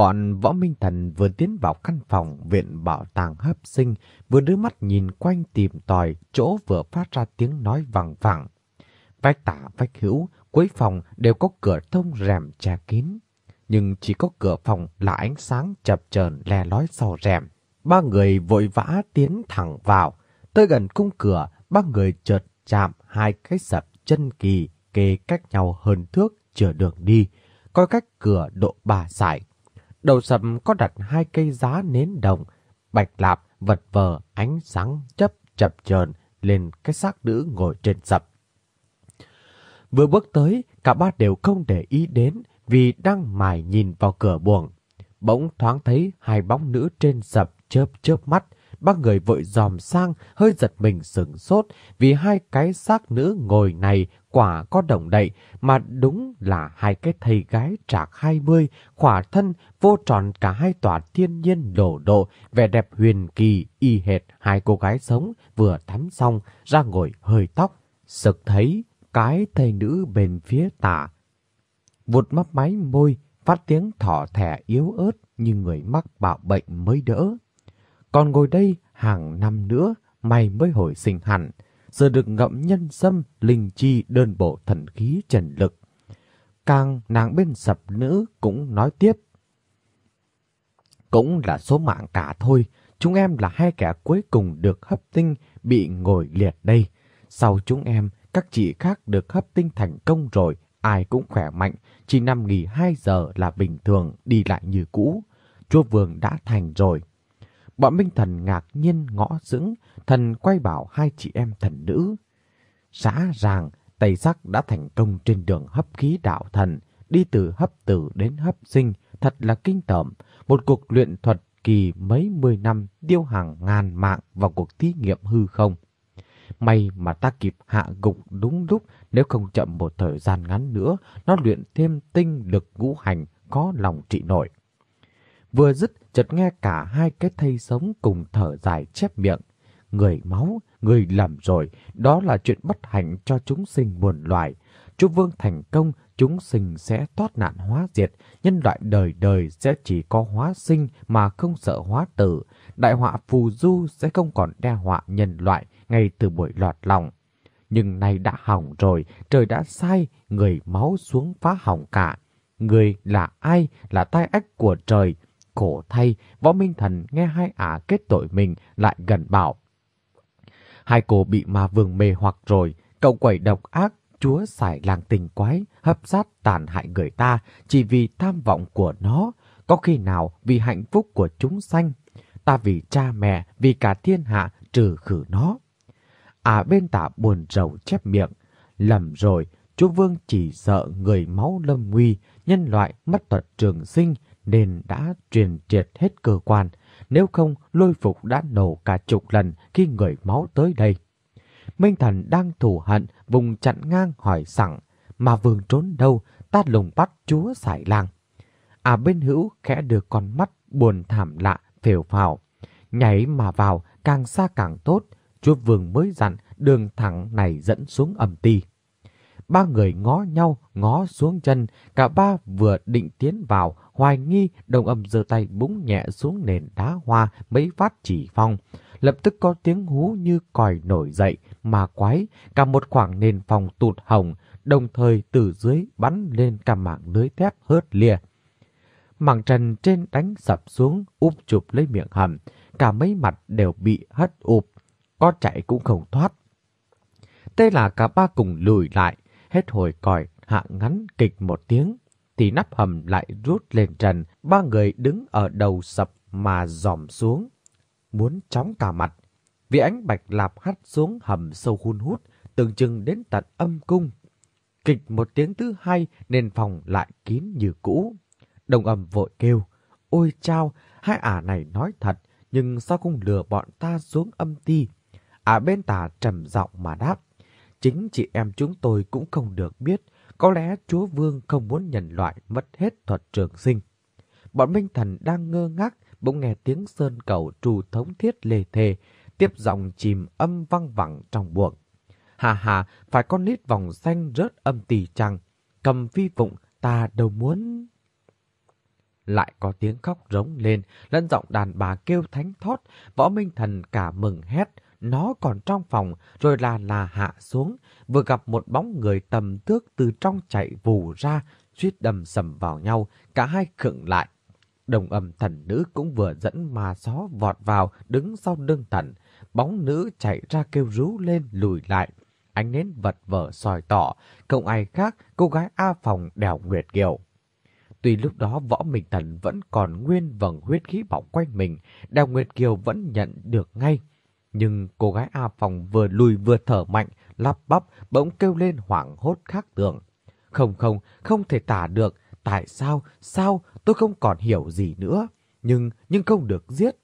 Bọn võ minh thần vừa tiến vào căn phòng viện bảo tàng hấp sinh, vừa đưa mắt nhìn quanh tìm tòi chỗ vừa phát ra tiếng nói vẳng vẳng. Vách tả vách hữu, cuối phòng đều có cửa thông rèm che kín. Nhưng chỉ có cửa phòng là ánh sáng chập chờn le lói sau rèm. Ba người vội vã tiến thẳng vào. Tới gần cung cửa, ba người chợt chạm hai cái sập chân kỳ kê cách nhau hơn thước chở đường đi. Coi cách cửa độ bà sải Đầu sập có đặt hai cây giá nến đồng, bạch lạp vật vờ ánh sáng chấp chập chờn lên cái xác nữ ngồi trên sập. Vừa bước tới, cả ba đều không để ý đến vì đang mải nhìn vào cửa buồng. Bỗng thoáng thấy hai bóng nữ trên sập chớp chớp mắt, ba người vội dòm sang, hơi giật mình sửng sốt vì hai cái xác nữ ngồi này quả có động đậy mà đúng là hai cái thầy gái trạc hai mươi, khỏa thân vô tròn cả hai tòa thiên nhiên đổ độ, vẻ đẹp huyền kỳ y hệt hai cô gái sống vừa tắm xong ra ngồi hơi tóc, sực thấy cái thầy nữ bên phía tả. Vụt mắt máy môi, phát tiếng thỏ thẻ yếu ớt như người mắc bạo bệnh mới đỡ. Còn ngồi đây hàng năm nữa, mày mới hồi sinh hẳn. Giờ được ngậm nhân sâm, linh chi đơn bộ thần khí trần lực. Càng nàng bên sập nữ cũng nói tiếp. Cũng là số mạng cả thôi. Chúng em là hai kẻ cuối cùng được hấp tinh bị ngồi liệt đây. Sau chúng em, các chị khác được hấp tinh thành công rồi, ai cũng khỏe mạnh, chỉ nằm nghỉ 2 giờ là bình thường, đi lại như cũ. Chúa Vương đã thành rồi. Bọn Minh Thần ngạc nhiên ngõ dững, thần quay bảo hai chị em thần nữ. Xã ràng, Tây Sắc đã thành công trên đường hấp khí đạo thần, đi từ hấp tử đến hấp sinh, thật là kinh tởm. Một cuộc luyện thuật kỳ mấy mươi năm tiêu hàng ngàn mạng vào cuộc thí nghiệm hư không. May mà ta kịp hạ gục đúng lúc, nếu không chậm một thời gian ngắn nữa, nó luyện thêm tinh lực ngũ hành, có lòng trị nổi. Vừa dứt, chợt nghe cả hai cái thây sống cùng thở dài chép miệng. Người máu, người lầm rồi, đó là chuyện bất hạnh cho chúng sinh muôn loài. Chú Vương thành công, chúng sinh sẽ thoát nạn hóa diệt, nhân loại đời đời sẽ chỉ có hóa sinh mà không sợ hóa tử. Đại họa phù du sẽ không còn đe họa nhân loại ngay từ buổi lọt lòng. Nhưng nay đã hỏng rồi, trời đã sai, người máu xuống phá hỏng cả. Người là ai? Là tai ách của trời, khổ thay, võ minh thần nghe hai ả kết tội mình lại gần bảo. Hai cô bị ma vương mê hoặc rồi, cậu quẩy độc ác, chúa xài làng tình quái, hấp sát tàn hại người ta chỉ vì tham vọng của nó, có khi nào vì hạnh phúc của chúng sanh. Ta vì cha mẹ, vì cả thiên hạ trừ khử nó. À bên tả buồn rầu chép miệng, lầm rồi, chúa vương chỉ sợ người máu lâm nguy, nhân loại mất tật trường sinh, nên đã truyền triệt hết cơ quan, nếu không lôi phục đã nổ cả chục lần khi người máu tới đây. Minh thần đang thù hận, vùng chặn ngang hỏi sẵn, mà vương trốn đâu, ta lùng bắt chúa xài lang. À bên hữu khẽ đưa con mắt buồn thảm lạ, phều phào. Nhảy mà vào, càng xa càng tốt, chúa vương mới dặn đường thẳng này dẫn xuống ẩm ti. Ba người ngó nhau, ngó xuống chân, cả ba vừa định tiến vào, hoài nghi, đồng âm giơ tay búng nhẹ xuống nền đá hoa mấy phát chỉ phong. Lập tức có tiếng hú như còi nổi dậy, mà quái, cả một khoảng nền phòng tụt hồng, đồng thời từ dưới bắn lên cả mạng lưới thép hớt lìa. Mảng trần trên đánh sập xuống, úp chụp lấy miệng hầm, cả mấy mặt đều bị hất ụp, có chạy cũng không thoát. Thế là cả ba cùng lùi lại, hết hồi còi hạ ngắn kịch một tiếng, thì nắp hầm lại rút lên trần, ba người đứng ở đầu sập mà dòm xuống, muốn chóng cả mặt. Vì ánh bạch lạp hắt xuống hầm sâu hun hút, tưởng chừng đến tận âm cung. Kịch một tiếng thứ hai nên phòng lại kín như cũ. Đồng âm vội kêu, ôi chao, hai ả này nói thật, nhưng sao không lừa bọn ta xuống âm ti? Ả bên tả trầm giọng mà đáp, chính chị em chúng tôi cũng không được biết, có lẽ chúa vương không muốn nhân loại mất hết thuật trường sinh. Bọn Minh Thần đang ngơ ngác, bỗng nghe tiếng sơn cầu trù thống thiết lề thề, tiếp dòng chìm âm văng vẳng trong buồng. Hà hà, phải con nít vòng xanh rớt âm tỳ chăng, cầm phi vụng ta đâu muốn... Lại có tiếng khóc rống lên, lẫn giọng đàn bà kêu thánh thót, võ minh thần cả mừng hét, nó còn trong phòng, rồi là là hạ xuống, vừa gặp một bóng người tầm tước từ trong chạy vù ra, suýt đầm sầm vào nhau, cả hai khựng lại. Đồng âm thần nữ cũng vừa dẫn mà xó vọt vào, đứng sau đương thần. Bóng nữ chạy ra kêu rú lên lùi lại. Ánh nến vật vờ soi tỏ, không ai khác, cô gái A Phòng đèo Nguyệt Kiều. Tuy lúc đó võ minh thần vẫn còn nguyên vầng huyết khí bỏng quanh mình, đèo Nguyệt Kiều vẫn nhận được ngay. Nhưng cô gái A Phòng vừa lùi vừa thở mạnh, lắp bắp, bỗng kêu lên hoảng hốt khác tưởng. Không không, không thể tả được. Tại sao, sao, tôi không còn hiểu gì nữa. Nhưng, nhưng không được giết.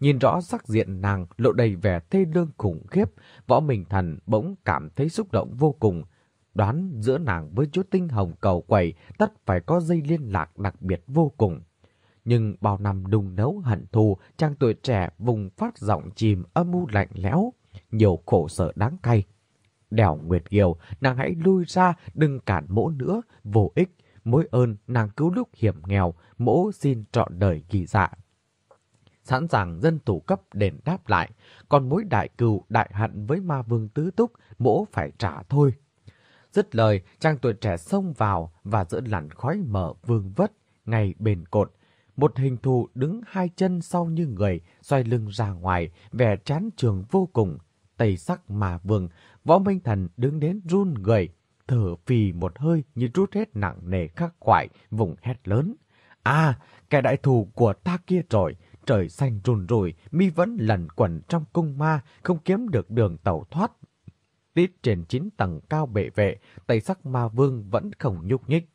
Nhìn rõ sắc diện nàng lộ đầy vẻ thê lương khủng khiếp, võ minh thần bỗng cảm thấy xúc động vô cùng. Đoán giữa nàng với chú tinh hồng cầu quẩy tất phải có dây liên lạc đặc biệt vô cùng. Nhưng bao năm đùng nấu hận thù, chàng tuổi trẻ vùng phát giọng chìm âm u lạnh lẽo, nhiều khổ sở đáng cay. Đèo Nguyệt Kiều, nàng hãy lui ra, đừng cản mỗ nữa, vô ích. Mối ơn nàng cứu lúc hiểm nghèo, mỗ xin trọn đời ghi dạ. Sẵn sàng dân thủ cấp đền đáp lại, còn mối đại cừu đại hận với ma vương tứ túc, mỗ phải trả thôi. Dứt lời, chàng tuổi trẻ xông vào và giữa làn khói mở vương vất, ngay bền cột, một hình thù đứng hai chân sau như người, xoay lưng ra ngoài, vẻ chán trường vô cùng. Tây sắc mà vương, võ minh thần đứng đến run người, thở phì một hơi như rút hết nặng nề khắc khoải, vùng hét lớn. À, kẻ đại thù của ta kia rồi, trời xanh run rùi, mi vẫn lần quẩn trong cung ma, không kiếm được đường tàu thoát. Tít trên chín tầng cao bệ vệ, tây sắc ma vương vẫn không nhúc nhích.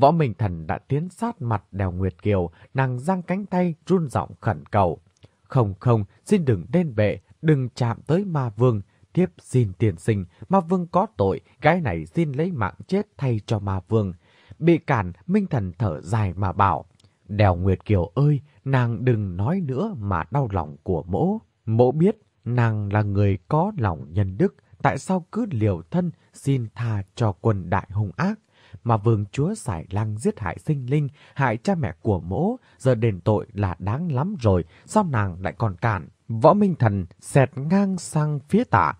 Võ Minh Thần đã tiến sát mặt đèo Nguyệt Kiều, nàng giang cánh tay run giọng khẩn cầu. Không không, xin đừng đen bệ, đừng chạm tới ma vương. Tiếp xin tiền sinh, ma vương có tội, gái này xin lấy mạng chết thay cho ma vương. Bị cản, Minh Thần thở dài mà bảo. Đèo Nguyệt Kiều ơi, nàng đừng nói nữa mà đau lòng của mỗ. Mỗ biết, nàng là người có lòng nhân đức, tại sao cứ liều thân xin tha cho quân đại hung ác mà vương chúa xài lăng giết hại sinh linh, hại cha mẹ của mỗ, giờ đền tội là đáng lắm rồi, sao nàng lại còn cản? Võ Minh Thần xẹt ngang sang phía tả,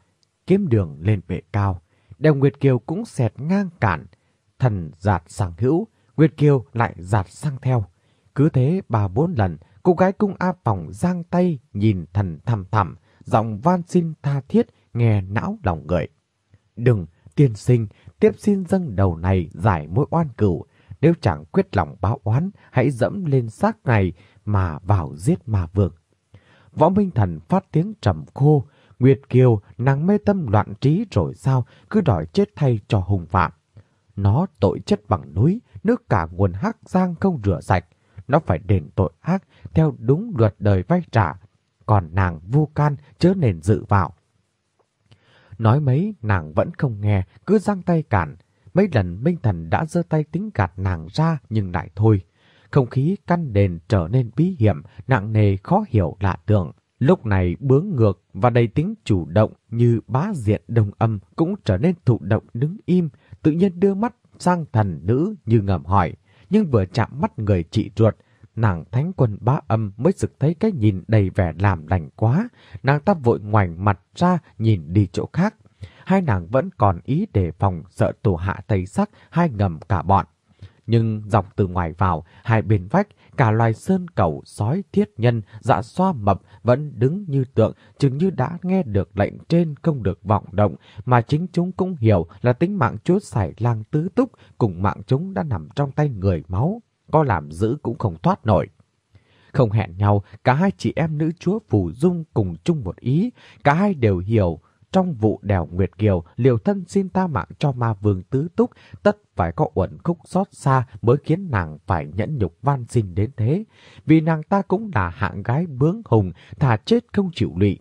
kiếm đường lên vệ cao. Đèo Nguyệt Kiều cũng xẹt ngang cản, thần giạt sang hữu, Nguyệt Kiều lại giạt sang theo. Cứ thế ba bốn lần, cô gái cung A Phòng giang tay nhìn thần thầm thầm, giọng van xin tha thiết, nghe não lòng người. Đừng, tiên sinh, tiếp xin dâng đầu này giải mối oan cửu. Nếu chẳng quyết lòng báo oán, hãy dẫm lên xác này mà vào giết ma vương. Võ Minh Thần phát tiếng trầm khô, Nguyệt Kiều nàng mê tâm loạn trí rồi sao, cứ đòi chết thay cho hùng phạm. Nó tội chết bằng núi, nước cả nguồn hắc giang không rửa sạch. Nó phải đền tội ác theo đúng luật đời vay trả. Còn nàng vô can chớ nền dự vào. Nói mấy nàng vẫn không nghe, cứ giang tay cản. Mấy lần Minh Thần đã giơ tay tính gạt nàng ra nhưng lại thôi. Không khí căn đền trở nên bí hiểm, nặng nề khó hiểu lạ tưởng. Lúc này bướng ngược và đầy tính chủ động như bá diện đồng âm cũng trở nên thụ động đứng im, tự nhiên đưa mắt sang thần nữ như ngầm hỏi. Nhưng vừa chạm mắt người chị ruột, nàng thánh quân bá âm mới sực thấy cái nhìn đầy vẻ làm lành quá. Nàng ta vội ngoảnh mặt ra nhìn đi chỗ khác. Hai nàng vẫn còn ý đề phòng sợ tổ hạ tây sắc hai ngầm cả bọn. Nhưng dọc từ ngoài vào, hai bên vách, cả loài sơn cầu, sói, thiết nhân, dạ xoa mập vẫn đứng như tượng, chừng như đã nghe được lệnh trên không được vọng động, mà chính chúng cũng hiểu là tính mạng chúa sải lang tứ túc cùng mạng chúng đã nằm trong tay người máu có làm giữ cũng không thoát nổi. Không hẹn nhau, cả hai chị em nữ chúa Phù Dung cùng chung một ý, cả hai đều hiểu trong vụ đèo Nguyệt Kiều liều thân xin ta mạng cho ma vương tứ túc, tất phải có uẩn khúc xót xa mới khiến nàng phải nhẫn nhục van xin đến thế. Vì nàng ta cũng là hạng gái bướng hùng, thà chết không chịu lụy.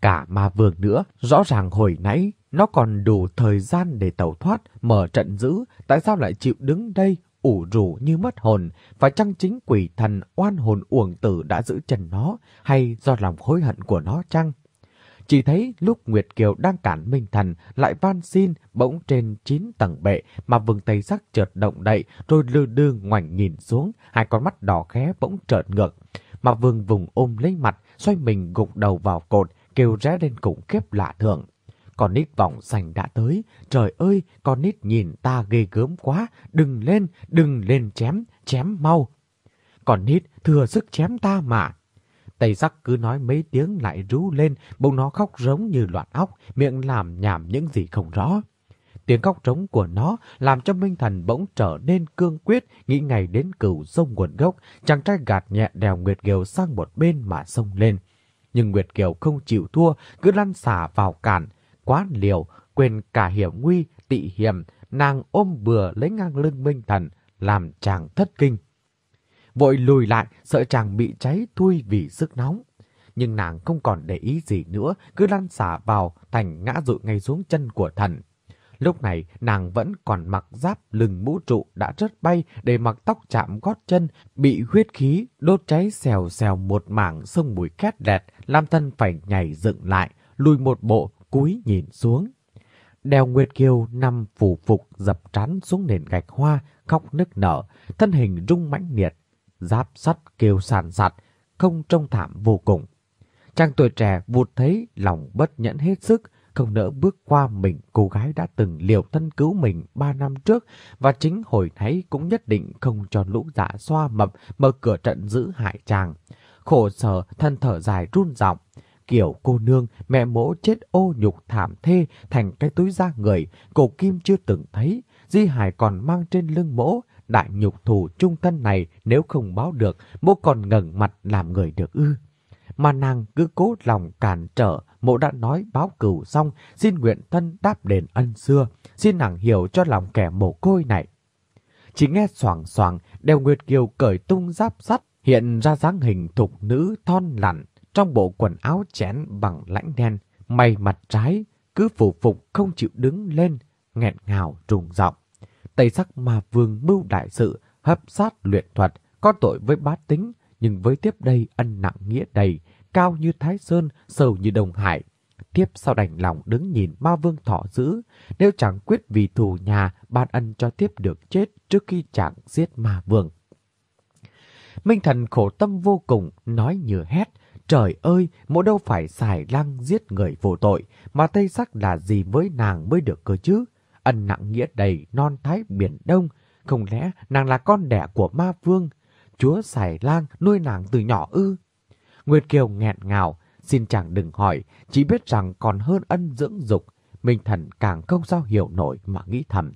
Cả ma vương nữa, rõ ràng hồi nãy nó còn đủ thời gian để tẩu thoát, mở trận giữ, tại sao lại chịu đứng đây ủ rủ như mất hồn, và chăng chính quỷ thần oan hồn uổng tử đã giữ chân nó, hay do lòng hối hận của nó chăng? Chỉ thấy lúc Nguyệt Kiều đang cản Minh Thần lại van xin bỗng trên chín tầng bệ mà vừng tay sắc chợt động đậy rồi lư đư ngoảnh nhìn xuống, hai con mắt đỏ khé bỗng trợn ngược. Mà vương vùng ôm lấy mặt, xoay mình gục đầu vào cột, kêu rẽ lên khủng khiếp lạ thường. Con nít vọng sành đã tới. Trời ơi, con nít nhìn ta ghê gớm quá. Đừng lên, đừng lên chém, chém mau. Con nít thừa sức chém ta mà. Tây sắc cứ nói mấy tiếng lại rú lên, bông nó khóc rống như loạn óc, miệng làm nhảm những gì không rõ. Tiếng khóc trống của nó làm cho Minh Thần bỗng trở nên cương quyết, nghĩ ngày đến cửu sông nguồn gốc, chàng trai gạt nhẹ đèo Nguyệt Kiều sang một bên mà sông lên. Nhưng Nguyệt Kiều không chịu thua, cứ lăn xả vào cản, quá liều, quên cả hiểm nguy, tị hiểm, nàng ôm bừa lấy ngang lưng Minh Thần, làm chàng thất kinh. Vội lùi lại, sợ chàng bị cháy thui vì sức nóng. Nhưng nàng không còn để ý gì nữa, cứ lăn xả vào, thành ngã rụi ngay xuống chân của thần. Lúc này, nàng vẫn còn mặc giáp lừng mũ trụ đã rớt bay để mặc tóc chạm gót chân, bị huyết khí, đốt cháy xèo xèo một mảng sông mùi khét đẹp, làm thân phải nhảy dựng lại, lùi một bộ, cúi nhìn xuống. Đèo Nguyệt Kiều nằm phủ phục dập trán xuống nền gạch hoa, khóc nức nở, thân hình rung mãnh liệt, giáp sắt kêu sàn sạt, không trông thảm vô cùng. Chàng tuổi trẻ vụt thấy lòng bất nhẫn hết sức, không nỡ bước qua mình cô gái đã từng liều thân cứu mình ba năm trước và chính hồi nãy cũng nhất định không cho lũ dạ xoa mập mở cửa trận giữ hại chàng. Khổ sở, thân thở dài run giọng Kiểu cô nương, mẹ mỗ chết ô nhục thảm thê thành cái túi da người, cổ kim chưa từng thấy. Di Hải còn mang trên lưng mỗ, đại nhục thù trung thân này nếu không báo được, mỗ còn ngẩng mặt làm người được ư. Mà nàng cứ cố lòng cản trở, mộ đã nói báo cửu xong, xin nguyện thân đáp đền ân xưa, xin nàng hiểu cho lòng kẻ mồ côi này. Chỉ nghe soảng soảng, đeo Nguyệt Kiều cởi tung giáp sắt, hiện ra dáng hình thục nữ thon lặn, trong bộ quần áo chén bằng lãnh đen, mày mặt trái, cứ phủ phục không chịu đứng lên, nghẹn ngào trùng giọng. Tây sắc mà vương mưu đại sự, hấp sát luyện thuật, có tội với bá tính, nhưng với tiếp đây ân nặng nghĩa đầy, cao như Thái Sơn, sâu như Đồng Hải. Tiếp sau đành lòng đứng nhìn ma vương thọ giữ, nếu chẳng quyết vì thù nhà, ban ân cho tiếp được chết trước khi chẳng giết ma vương. Minh thần khổ tâm vô cùng, nói như hét, Trời ơi, mỗ đâu phải xài lăng giết người vô tội, mà Tây Sắc là gì với nàng mới được cơ chứ? Ân nặng nghĩa đầy non thái biển đông, không lẽ nàng là con đẻ của ma vương? Chúa xài lang nuôi nàng từ nhỏ ư? Nguyệt Kiều nghẹn ngào, xin chàng đừng hỏi, chỉ biết rằng còn hơn ân dưỡng dục. Minh thần càng không sao hiểu nổi mà nghĩ thầm.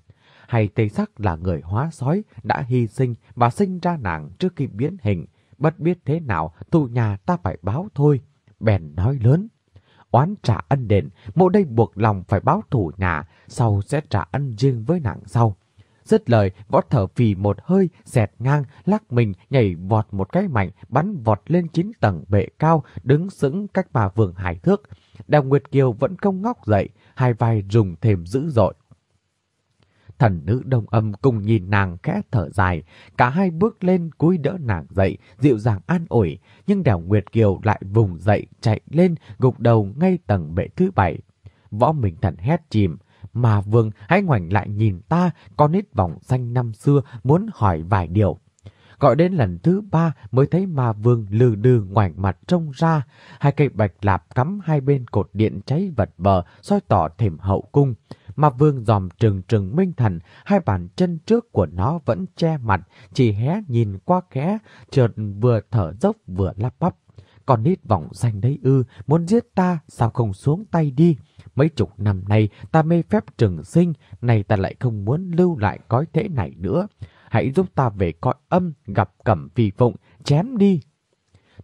Hay Tây Sắc là người hóa sói, đã hy sinh và sinh ra nàng trước khi biến hình, bất biết thế nào, thù nhà ta phải báo thôi. Bèn nói lớn, oán trả ân đền, mộ đây buộc lòng phải báo thù nhà, sau sẽ trả ân riêng với nàng sau. Dứt lời, võ thở phì một hơi, xẹt ngang, lắc mình, nhảy vọt một cái mạnh, bắn vọt lên chín tầng bệ cao, đứng sững cách bà vườn hải thước. Đào Nguyệt Kiều vẫn không ngóc dậy, hai vai rùng thềm dữ dội. Thần nữ đông âm cùng nhìn nàng khẽ thở dài, cả hai bước lên cúi đỡ nàng dậy, dịu dàng an ủi, nhưng đèo Nguyệt Kiều lại vùng dậy chạy lên, gục đầu ngay tầng bệ thứ bảy. Võ Minh Thần hét chìm, mà vương hãy ngoảnh lại nhìn ta, con nít vòng xanh năm xưa muốn hỏi vài điều. Gọi đến lần thứ ba mới thấy ma vương lừ đừ ngoảnh mặt trông ra, hai cây bạch lạp cắm hai bên cột điện cháy vật bờ, soi tỏ thềm hậu cung mà vương dòm trừng trừng minh thần, hai bàn chân trước của nó vẫn che mặt, chỉ hé nhìn qua khẽ, chợt vừa thở dốc vừa lắp bắp. Còn nít vọng danh đấy ư, muốn giết ta, sao không xuống tay đi? Mấy chục năm nay ta mê phép trừng sinh, này ta lại không muốn lưu lại cõi thế này nữa. Hãy giúp ta về cõi âm, gặp cẩm vì phụng, chém đi.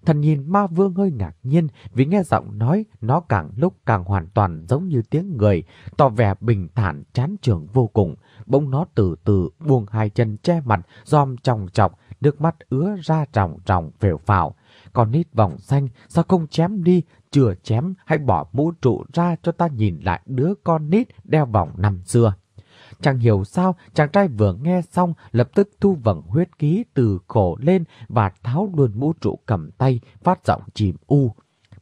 Thần nhìn ma vương hơi ngạc nhiên vì nghe giọng nói nó càng lúc càng hoàn toàn giống như tiếng người, tỏ vẻ bình thản chán trường vô cùng. Bỗng nó từ từ buông hai chân che mặt, giom tròng trọc, nước mắt ứa ra ròng ròng phèo phào. con nít vòng xanh, sao không chém đi, chưa chém, hãy bỏ mũ trụ ra cho ta nhìn lại đứa con nít đeo vòng năm xưa. Chẳng hiểu sao, chàng trai vừa nghe xong lập tức thu vẩn huyết ký từ cổ lên và tháo luôn mũ trụ cầm tay, phát giọng chìm u.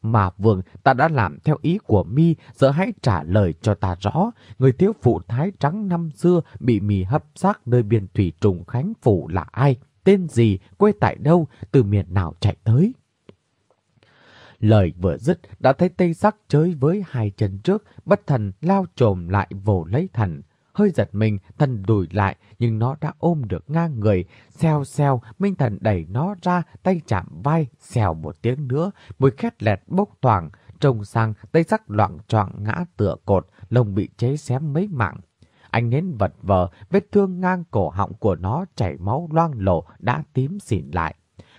Mà vương, ta đã làm theo ý của mi, giờ hãy trả lời cho ta rõ. Người thiếu phụ thái trắng năm xưa bị mì hấp xác nơi biển thủy trùng Khánh Phủ là ai? Tên gì? Quê tại đâu? Từ miền nào chạy tới? Lời vừa dứt đã thấy tây sắc chơi với hai chân trước, bất thần lao trồm lại vồ lấy thần. Hơi giật mình, thần đùi lại, nhưng nó đã ôm được ngang người. Xèo xèo, Minh Thần đẩy nó ra, tay chạm vai, xèo một tiếng nữa, mùi khét lẹt bốc toảng. Trông sang, tay sắc loạn trọng ngã tựa cột, lông bị chế xém mấy mạng. Anh nến vật vờ, vết thương ngang cổ họng của nó chảy máu loang lộ, đã tím xỉn lại.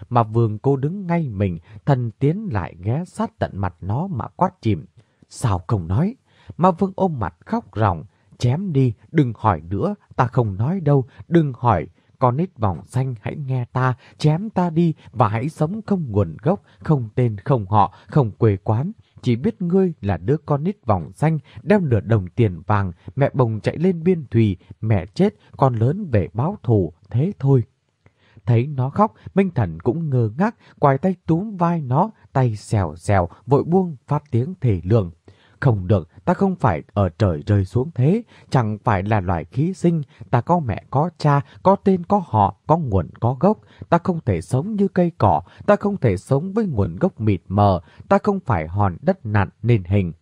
Mà vương cô đứng ngay mình, thần tiến lại ghé sát tận mặt nó mà quát chìm. Sao không nói? Mà vương ôm mặt khóc ròng, chém đi, đừng hỏi nữa, ta không nói đâu, đừng hỏi. Con nít vòng xanh hãy nghe ta, chém ta đi và hãy sống không nguồn gốc, không tên, không họ, không quê quán. Chỉ biết ngươi là đứa con nít vòng xanh, đeo nửa đồng tiền vàng, mẹ bồng chạy lên biên thùy, mẹ chết, con lớn về báo thù, thế thôi. Thấy nó khóc, Minh Thần cũng ngơ ngác, quài tay túm vai nó, tay xèo xèo, vội buông phát tiếng thể lường. Không được, ta không phải ở trời rơi xuống thế, chẳng phải là loài khí sinh, ta có mẹ có cha, có tên có họ, có nguồn có gốc, ta không thể sống như cây cỏ, ta không thể sống với nguồn gốc mịt mờ, ta không phải hòn đất nặn nên hình.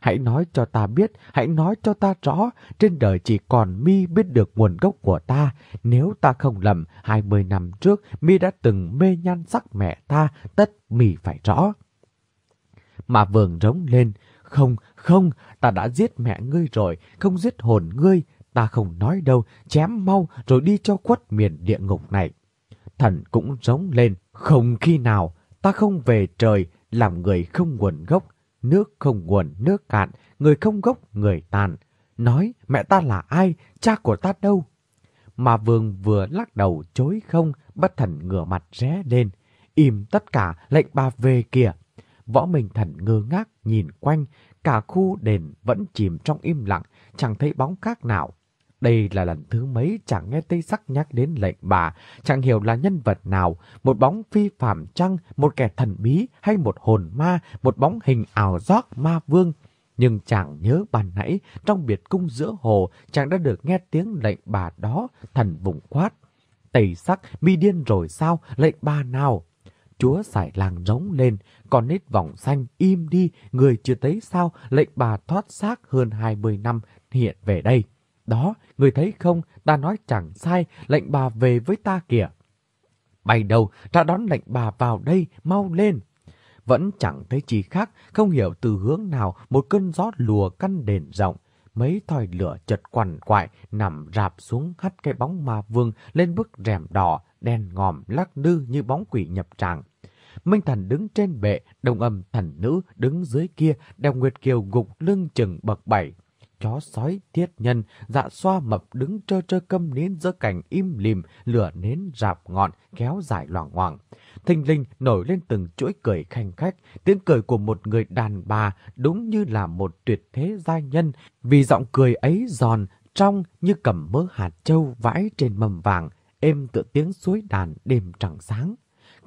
Hãy nói cho ta biết, hãy nói cho ta rõ, trên đời chỉ còn mi biết được nguồn gốc của ta. Nếu ta không lầm, hai mươi năm trước mi đã từng mê nhan sắc mẹ ta, tất mi phải rõ. Mà vườn rống lên, không, không, ta đã giết mẹ ngươi rồi, không giết hồn ngươi, ta không nói đâu, chém mau rồi đi cho quất miền địa ngục này. Thần cũng rống lên, không khi nào, ta không về trời, làm người không nguồn gốc, nước không nguồn, nước cạn, người không gốc, người tàn. Nói mẹ ta là ai, cha của ta đâu? Mà vương vừa lắc đầu chối không, bất thần ngửa mặt ré lên. Im tất cả, lệnh bà về kìa. Võ Minh Thần ngơ ngác nhìn quanh, cả khu đền vẫn chìm trong im lặng, chẳng thấy bóng khác nào. Đây là lần thứ mấy chẳng nghe Tây Sắc nhắc đến lệnh bà, chẳng hiểu là nhân vật nào, một bóng phi phạm chăng, một kẻ thần bí hay một hồn ma, một bóng hình ảo giác ma vương. Nhưng chẳng nhớ bàn nãy, trong biệt cung giữa hồ, chẳng đã được nghe tiếng lệnh bà đó, thần vùng quát. Tây Sắc, mi điên rồi sao, lệnh bà nào? Chúa xài làng rống lên, còn nít vòng xanh im đi, người chưa thấy sao lệnh bà thoát xác hơn 20 năm hiện về đây. Đó, người thấy không, ta nói chẳng sai, lệnh bà về với ta kìa. Bay đầu, ra đón lệnh bà vào đây, mau lên. Vẫn chẳng thấy gì khác, không hiểu từ hướng nào một cơn gió lùa căn đền rộng. Mấy thỏi lửa chật quằn quại, nằm rạp xuống hắt cái bóng ma vương lên bức rèm đỏ, đen ngòm lắc lư như bóng quỷ nhập tràng. Minh Thần đứng trên bệ, đồng âm thần nữ đứng dưới kia, đeo Nguyệt Kiều gục lưng chừng bậc bảy. Chó sói thiết nhân, dạ xoa mập đứng trơ trơ câm nến giữa cảnh im lìm, lửa nến rạp ngọn, kéo dài loảng hoàng. Thình linh nổi lên từng chuỗi cười khanh khách, tiếng cười của một người đàn bà đúng như là một tuyệt thế gia nhân, vì giọng cười ấy giòn, trong như cầm mớ hạt châu vãi trên mầm vàng, êm tựa tiếng suối đàn đêm trăng sáng.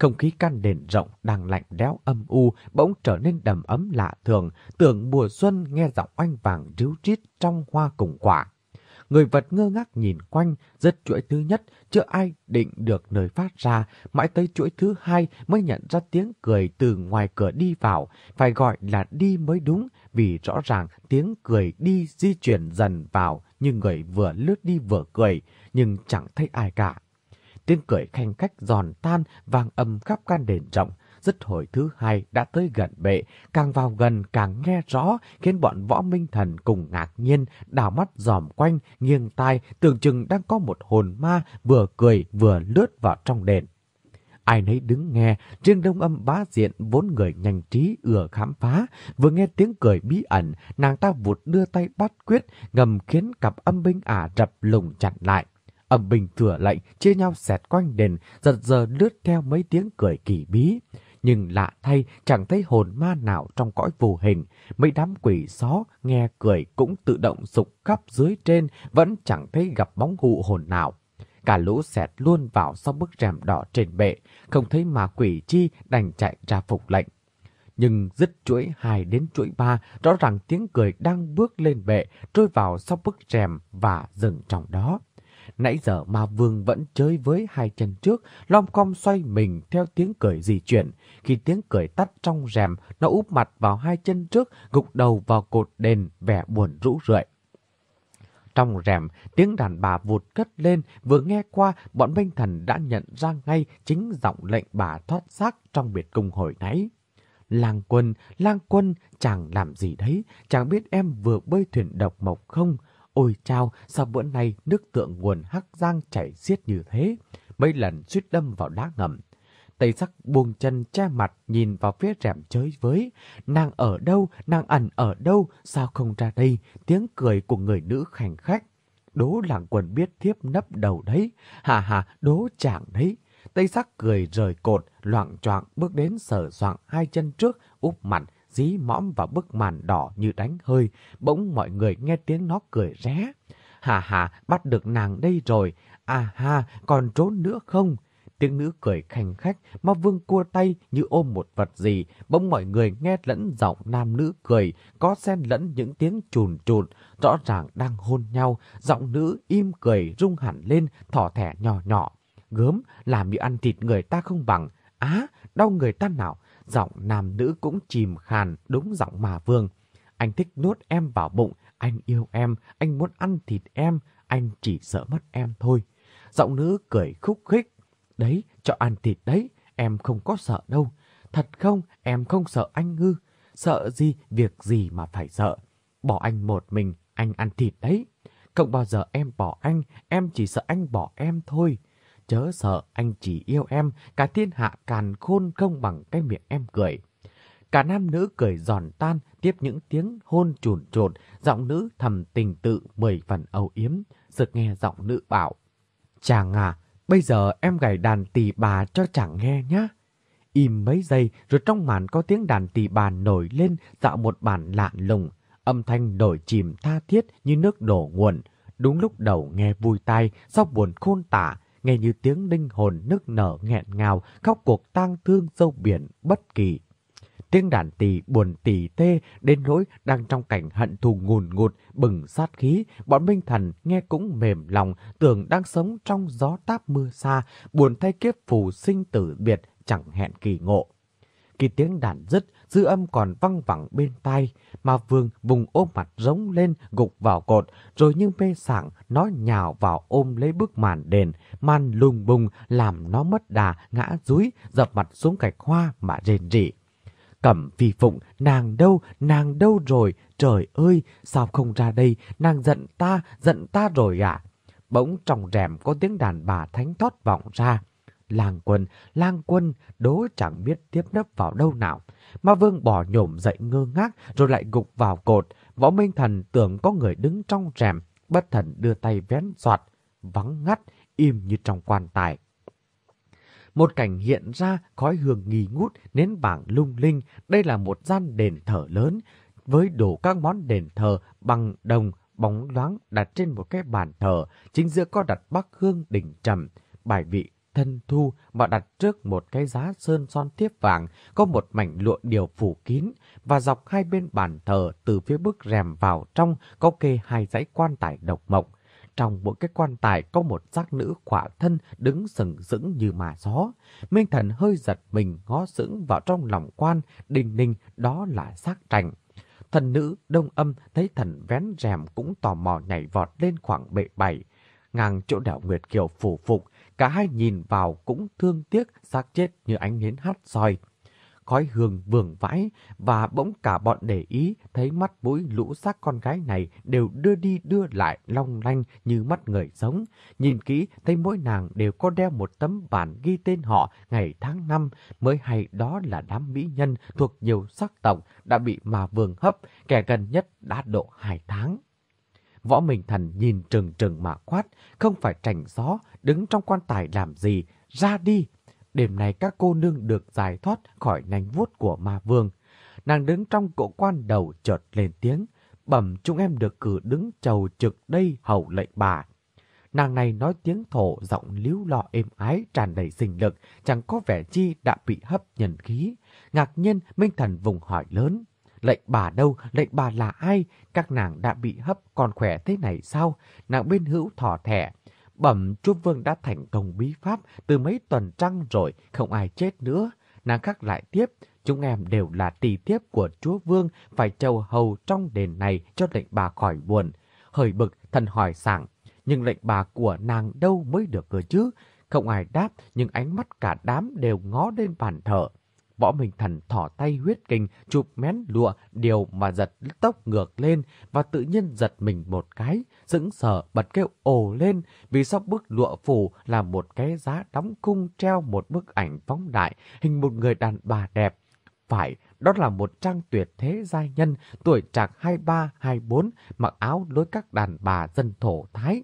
Không khí căn đền rộng đang lạnh đéo âm u bỗng trở nên đầm ấm lạ thường, tưởng mùa xuân nghe giọng oanh vàng ríu rít trong hoa cùng quả. Người vật ngơ ngác nhìn quanh, rất chuỗi thứ nhất, chưa ai định được nơi phát ra, mãi tới chuỗi thứ hai mới nhận ra tiếng cười từ ngoài cửa đi vào, phải gọi là đi mới đúng, vì rõ ràng tiếng cười đi di chuyển dần vào như người vừa lướt đi vừa cười, nhưng chẳng thấy ai cả. Tiếng cười khanh khách giòn tan, vang âm khắp căn đền rộng. Dứt hồi thứ hai đã tới gần bệ, càng vào gần càng nghe rõ, khiến bọn võ minh thần cùng ngạc nhiên, đảo mắt dòm quanh, nghiêng tai, tưởng chừng đang có một hồn ma vừa cười vừa lướt vào trong đền. Ai nấy đứng nghe, riêng đông âm bá diện vốn người nhanh trí ừa khám phá. Vừa nghe tiếng cười bí ẩn, nàng ta vụt đưa tay bắt quyết, ngầm khiến cặp âm binh ả rập lùng chặn lại. Âm bình thừa lệnh, chia nhau xẹt quanh đền, giật giờ lướt theo mấy tiếng cười kỳ bí. Nhưng lạ thay, chẳng thấy hồn ma nào trong cõi vô hình. Mấy đám quỷ xó nghe cười cũng tự động sụp khắp dưới trên, vẫn chẳng thấy gặp bóng hụ hồn nào. Cả lũ xẹt luôn vào sau bức rèm đỏ trên bệ, không thấy mà quỷ chi đành chạy ra phục lệnh. Nhưng dứt chuỗi 2 đến chuỗi 3, rõ ràng tiếng cười đang bước lên bệ, trôi vào sau bức rèm và dừng trong đó. Nãy giờ ma vương vẫn chơi với hai chân trước, lom com xoay mình theo tiếng cười di chuyển. Khi tiếng cười tắt trong rèm, nó úp mặt vào hai chân trước, gục đầu vào cột đền, vẻ buồn rũ rượi. Trong rèm, tiếng đàn bà vụt cất lên, vừa nghe qua, bọn binh thần đã nhận ra ngay chính giọng lệnh bà thoát xác trong biệt cung hồi nãy. Lang quân, lang quân, chàng làm gì đấy? Chàng biết em vừa bơi thuyền độc mộc không? Ôi chao, sao bữa nay nước tượng nguồn hắc giang chảy xiết như thế? Mấy lần suýt đâm vào đá ngầm. Tây sắc buông chân che mặt nhìn vào phía rèm chơi với. Nàng ở đâu, nàng ẩn ở đâu, sao không ra đây? Tiếng cười của người nữ khảnh khách. Đố làng quần biết thiếp nấp đầu đấy. Hà hà, đố chàng đấy. Tây sắc cười rời cột, loạn choạng bước đến sở soạn hai chân trước, úp mặt, dí mõm vào bức màn đỏ như đánh hơi. Bỗng mọi người nghe tiếng nó cười ré. Hà hà, bắt được nàng đây rồi. À ha, còn trốn nữa không? Tiếng nữ cười khanh khách, mà vương cua tay như ôm một vật gì. Bỗng mọi người nghe lẫn giọng nam nữ cười, có xen lẫn những tiếng chùn chùn, rõ ràng đang hôn nhau. Giọng nữ im cười rung hẳn lên, thỏ thẻ nhỏ nhỏ. Gớm, làm như ăn thịt người ta không bằng. Á, đau người ta nào? Giọng nam nữ cũng chìm khàn, đúng giọng mà vương. Anh thích nuốt em vào bụng, anh yêu em, anh muốn ăn thịt em, anh chỉ sợ mất em thôi. Giọng nữ cười khúc khích. Đấy, cho ăn thịt đấy, em không có sợ đâu. Thật không, em không sợ anh ngư. Sợ gì, việc gì mà phải sợ. Bỏ anh một mình, anh ăn thịt đấy. Không bao giờ em bỏ anh, em chỉ sợ anh bỏ em thôi. Chớ sợ, anh chỉ yêu em, cả thiên hạ càn khôn không bằng cái miệng em cười. Cả nam nữ cười giòn tan, tiếp những tiếng hôn trùn trộn, giọng nữ thầm tình tự mười phần âu yếm, sực nghe giọng nữ bảo. Chàng à, bây giờ em gảy đàn tỳ bà cho chàng nghe nhá. Im mấy giây rồi trong màn có tiếng đàn tỳ bà nổi lên dạo một bản lạ lùng, âm thanh nổi chìm tha thiết như nước đổ nguồn. Đúng lúc đầu nghe vui tai, sau buồn khôn tả, nghe như tiếng linh hồn nức nở nghẹn ngào, khóc cuộc tang thương sâu biển bất kỳ. Tiếng đàn tỳ buồn tỳ tê đến nỗi đang trong cảnh hận thù ngùn ngụt, bừng sát khí, bọn minh thần nghe cũng mềm lòng, tưởng đang sống trong gió táp mưa xa, buồn thay kiếp phù sinh tử biệt, chẳng hẹn kỳ ngộ. Khi tiếng đàn dứt, dư âm còn văng vẳng bên tai, mà vương vùng ôm mặt rống lên, gục vào cột, rồi như mê sảng, nó nhào vào ôm lấy bức màn đền, màn lùng bùng làm nó mất đà, ngã rúi, dập mặt xuống gạch hoa mà rền rỉ. Cẩm phi phụng, nàng đâu, nàng đâu rồi, trời ơi, sao không ra đây, nàng giận ta, giận ta rồi à? Bỗng trong rèm có tiếng đàn bà thánh thoát vọng ra. Lang quân, lang quân, đố chẳng biết tiếp nấp vào đâu nào. Ma vương bỏ nhổm dậy ngơ ngác rồi lại gục vào cột. Võ Minh Thần tưởng có người đứng trong rèm, bất thần đưa tay vén soạt, vắng ngắt, im như trong quan tài. Một cảnh hiện ra khói hương nghi ngút, nến vàng lung linh. Đây là một gian đền thờ lớn, với đủ các món đền thờ bằng đồng, bóng loáng đặt trên một cái bàn thờ. Chính giữa có đặt bắc hương đỉnh trầm, bài vị thân thu và đặt trước một cái giá sơn son tiếp vàng, có một mảnh lụa điều phủ kín, và dọc hai bên bàn thờ từ phía bức rèm vào trong có kê hai dãy quan tài độc mộc. Trong mỗi cái quan tài có một xác nữ khỏa thân đứng sừng sững như mà gió. Minh thần hơi giật mình ngó sững vào trong lòng quan, đình ninh đó là xác trành. Thần nữ đông âm thấy thần vén rèm cũng tò mò nhảy vọt lên khoảng bệ bảy. Ngang chỗ đảo Nguyệt Kiều phủ phục, cả hai nhìn vào cũng thương tiếc xác chết như ánh nến hắt soi. khói hương vương vãi và bỗng cả bọn để ý thấy mắt mũi lũ xác con gái này đều đưa đi đưa lại long lanh như mắt người sống. Nhìn kỹ thấy mỗi nàng đều có đeo một tấm bản ghi tên họ ngày tháng năm mới hay đó là đám mỹ nhân thuộc nhiều sắc tộc đã bị mà vương hấp, kẻ gần nhất đã độ hai tháng. Võ Minh Thần nhìn trừng trừng mà quát, không phải trành gió, đứng trong quan tài làm gì, ra đi. Đêm nay các cô nương được giải thoát khỏi nành vuốt của ma vương. Nàng đứng trong cỗ quan đầu chợt lên tiếng, bẩm chúng em được cử đứng chầu trực đây hầu lệnh bà. Nàng này nói tiếng thổ giọng líu lọ êm ái tràn đầy sinh lực, chẳng có vẻ chi đã bị hấp nhân khí. Ngạc nhiên Minh Thần vùng hỏi lớn. Lệnh bà đâu, lệnh bà là ai? Các nàng đã bị hấp còn khỏe thế này sao? Nàng bên hữu thỏ thẻ. Bẩm chúa vương đã thành công bí pháp từ mấy tuần trăng rồi, không ai chết nữa. Nàng khắc lại tiếp, chúng em đều là tỷ tiếp của chúa vương, phải chầu hầu trong đền này cho lệnh bà khỏi buồn. Hời bực, thần hỏi sảng, nhưng lệnh bà của nàng đâu mới được cơ chứ? Không ai đáp, nhưng ánh mắt cả đám đều ngó lên bàn thờ. Võ Minh Thần thỏ tay huyết kinh, chụp mén lụa, điều mà giật tóc ngược lên và tự nhiên giật mình một cái, sững sờ bật kêu ồ lên vì sau bức lụa phủ là một cái giá đóng cung treo một bức ảnh phóng đại, hình một người đàn bà đẹp. Phải, đó là một trang tuyệt thế giai nhân, tuổi trạc 23-24, mặc áo lối các đàn bà dân thổ Thái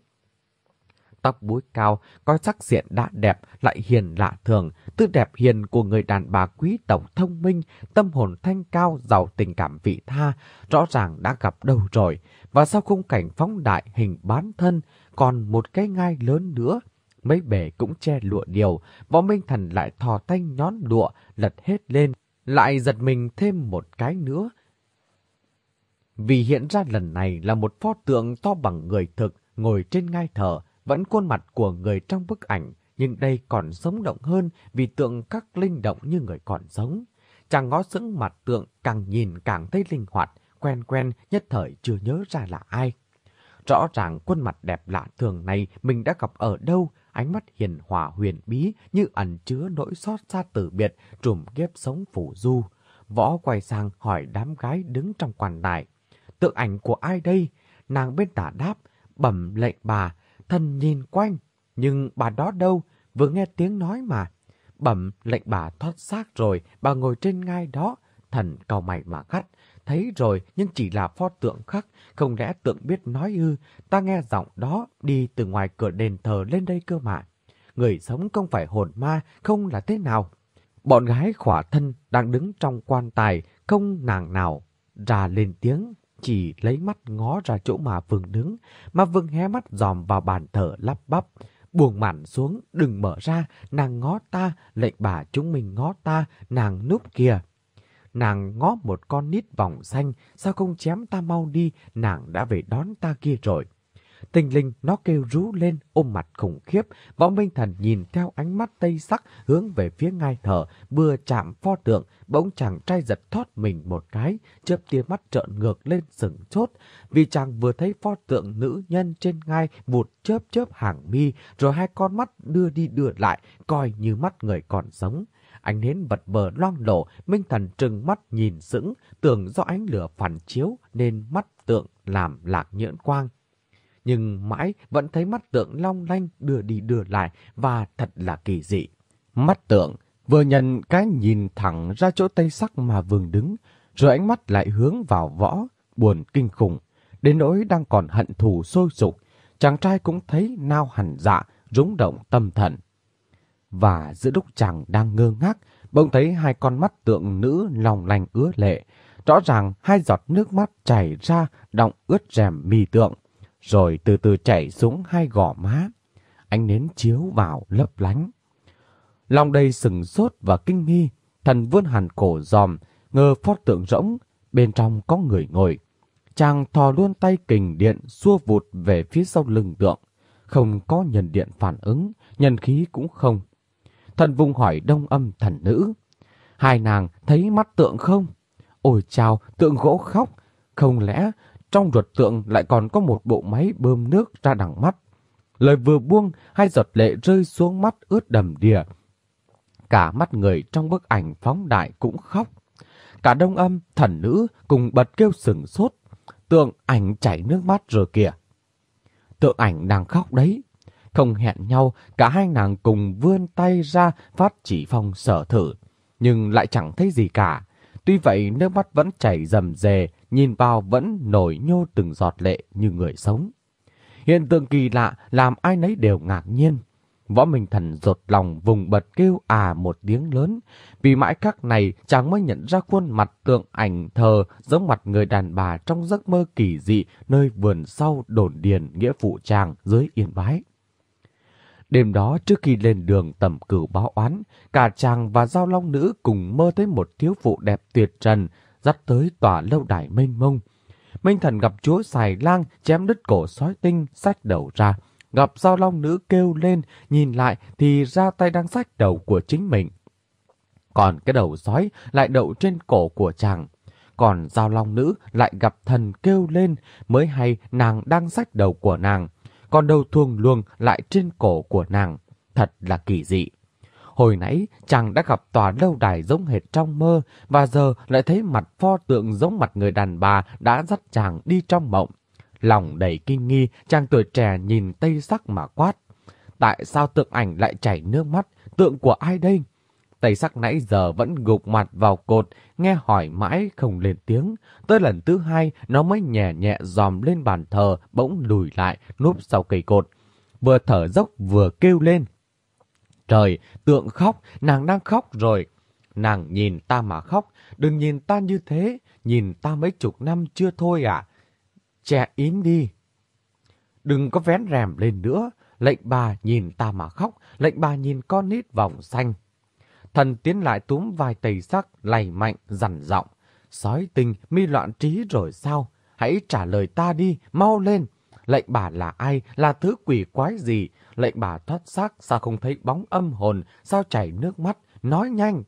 tóc búi cao, coi sắc diện đã đẹp, lại hiền lạ thường, tư đẹp hiền của người đàn bà quý tộc thông minh, tâm hồn thanh cao, giàu tình cảm vị tha, rõ ràng đã gặp đâu rồi. Và sau khung cảnh phóng đại hình bán thân, còn một cái ngai lớn nữa. Mấy bể cũng che lụa điều, võ minh thần lại thò tay nhón lụa, lật hết lên, lại giật mình thêm một cái nữa. Vì hiện ra lần này là một pho tượng to bằng người thực, ngồi trên ngai thờ, vẫn khuôn mặt của người trong bức ảnh, nhưng đây còn sống động hơn vì tượng các linh động như người còn sống. Chàng ngó sững mặt tượng càng nhìn càng thấy linh hoạt, quen quen nhất thời chưa nhớ ra là ai. Rõ ràng khuôn mặt đẹp lạ thường này mình đã gặp ở đâu, ánh mắt hiền hòa huyền bí như ẩn chứa nỗi xót xa tử biệt, trùm ghép sống phủ du. Võ quay sang hỏi đám gái đứng trong quan đài. Tượng ảnh của ai đây? Nàng bên tả đáp, bẩm lệnh bà, Thần nhìn quanh, nhưng bà đó đâu, vừa nghe tiếng nói mà. Bẩm lệnh bà thoát xác rồi, bà ngồi trên ngai đó. Thần cầu mày mà gắt, thấy rồi nhưng chỉ là pho tượng khắc, không lẽ tượng biết nói ư, ta nghe giọng đó đi từ ngoài cửa đền thờ lên đây cơ mà. Người sống không phải hồn ma, không là thế nào. Bọn gái khỏa thân đang đứng trong quan tài, không nàng nào, ra lên tiếng chỉ lấy mắt ngó ra chỗ mà Vương đứng, mà Vương hé mắt dòm vào bàn thờ lắp bắp. Buồn mặn xuống, đừng mở ra, nàng ngó ta, lệnh bà chúng mình ngó ta, nàng núp kìa. Nàng ngó một con nít vòng xanh, sao không chém ta mau đi, nàng đã về đón ta kia rồi tinh linh nó kêu rú lên ôm mặt khủng khiếp. Võ Minh Thần nhìn theo ánh mắt tây sắc hướng về phía ngai thở vừa chạm pho tượng, bỗng chàng trai giật thoát mình một cái, chớp tia mắt trợn ngược lên sừng chốt. Vì chàng vừa thấy pho tượng nữ nhân trên ngai vụt chớp chớp hàng mi, rồi hai con mắt đưa đi đưa lại, coi như mắt người còn sống. Ánh nến bật bờ loang lổ, Minh Thần trừng mắt nhìn sững, tưởng do ánh lửa phản chiếu nên mắt tượng làm lạc nhỡn quang nhưng mãi vẫn thấy mắt tượng long lanh đưa đi đưa lại và thật là kỳ dị. Mắt tượng vừa nhận cái nhìn thẳng ra chỗ tây sắc mà vương đứng, rồi ánh mắt lại hướng vào võ, buồn kinh khủng. Đến nỗi đang còn hận thù sôi sục, chàng trai cũng thấy nao hẳn dạ, rúng động tâm thần. Và giữa lúc chàng đang ngơ ngác, bỗng thấy hai con mắt tượng nữ lòng lành ứa lệ. Rõ ràng hai giọt nước mắt chảy ra, động ướt rèm mì tượng rồi từ từ chảy xuống hai gò má. Ánh nến chiếu vào lấp lánh. Lòng đầy sừng sốt và kinh nghi, thần vươn hẳn cổ giòm, ngờ pho tượng rỗng, bên trong có người ngồi. Chàng thò luôn tay kình điện xua vụt về phía sau lưng tượng. Không có nhân điện phản ứng, nhân khí cũng không. Thần vùng hỏi đông âm thần nữ. Hai nàng thấy mắt tượng không? Ôi chào, tượng gỗ khóc. Không lẽ trong ruột tượng lại còn có một bộ máy bơm nước ra đằng mắt. Lời vừa buông, hai giọt lệ rơi xuống mắt ướt đầm đìa. Cả mắt người trong bức ảnh phóng đại cũng khóc. Cả đông âm, thần nữ cùng bật kêu sừng sốt. Tượng ảnh chảy nước mắt rồi kìa. Tượng ảnh đang khóc đấy. Không hẹn nhau, cả hai nàng cùng vươn tay ra phát chỉ phong sở thử. Nhưng lại chẳng thấy gì cả. Tuy vậy nước mắt vẫn chảy rầm rề, nhìn vào vẫn nổi nhô từng giọt lệ như người sống. Hiện tượng kỳ lạ làm ai nấy đều ngạc nhiên. Võ Minh Thần rột lòng vùng bật kêu à một tiếng lớn, vì mãi các này chàng mới nhận ra khuôn mặt tượng ảnh thờ giống mặt người đàn bà trong giấc mơ kỳ dị nơi vườn sau đồn điền nghĩa phụ chàng dưới yên bái. Đêm đó trước khi lên đường tầm cửu báo oán, cả chàng và giao long nữ cùng mơ thấy một thiếu phụ đẹp tuyệt trần, dắt tới tòa lâu đài mênh mông. Minh thần gặp chúa xài lang chém đứt cổ sói tinh, sách đầu ra. Gặp giao long nữ kêu lên, nhìn lại thì ra tay đang sách đầu của chính mình. Còn cái đầu sói lại đậu trên cổ của chàng. Còn giao long nữ lại gặp thần kêu lên, mới hay nàng đang sách đầu của nàng còn đầu thuồng luồng lại trên cổ của nàng. Thật là kỳ dị. Hồi nãy chàng đã gặp tòa lâu đài giống hệt trong mơ và giờ lại thấy mặt pho tượng giống mặt người đàn bà đã dắt chàng đi trong mộng. Lòng đầy kinh nghi, chàng tuổi trẻ nhìn tây sắc mà quát. Tại sao tượng ảnh lại chảy nước mắt? Tượng của ai đây? Tây sắc nãy giờ vẫn gục mặt vào cột, nghe hỏi mãi không lên tiếng. Tới lần thứ hai, nó mới nhẹ nhẹ dòm lên bàn thờ, bỗng lùi lại, núp sau cây cột. Vừa thở dốc vừa kêu lên. Trời, tượng khóc, nàng đang khóc rồi. Nàng nhìn ta mà khóc, đừng nhìn ta như thế, nhìn ta mấy chục năm chưa thôi à. Trẻ yến đi. Đừng có vén rèm lên nữa, lệnh bà nhìn ta mà khóc, lệnh bà nhìn con nít vòng xanh. Thần tiến lại túm vai tầy sắc, lầy mạnh, dằn giọng. Sói tình mi loạn trí rồi sao? Hãy trả lời ta đi, mau lên. Lệnh bà là ai? Là thứ quỷ quái gì? Lệnh bà thoát xác, sao không thấy bóng âm hồn? Sao chảy nước mắt? Nói nhanh.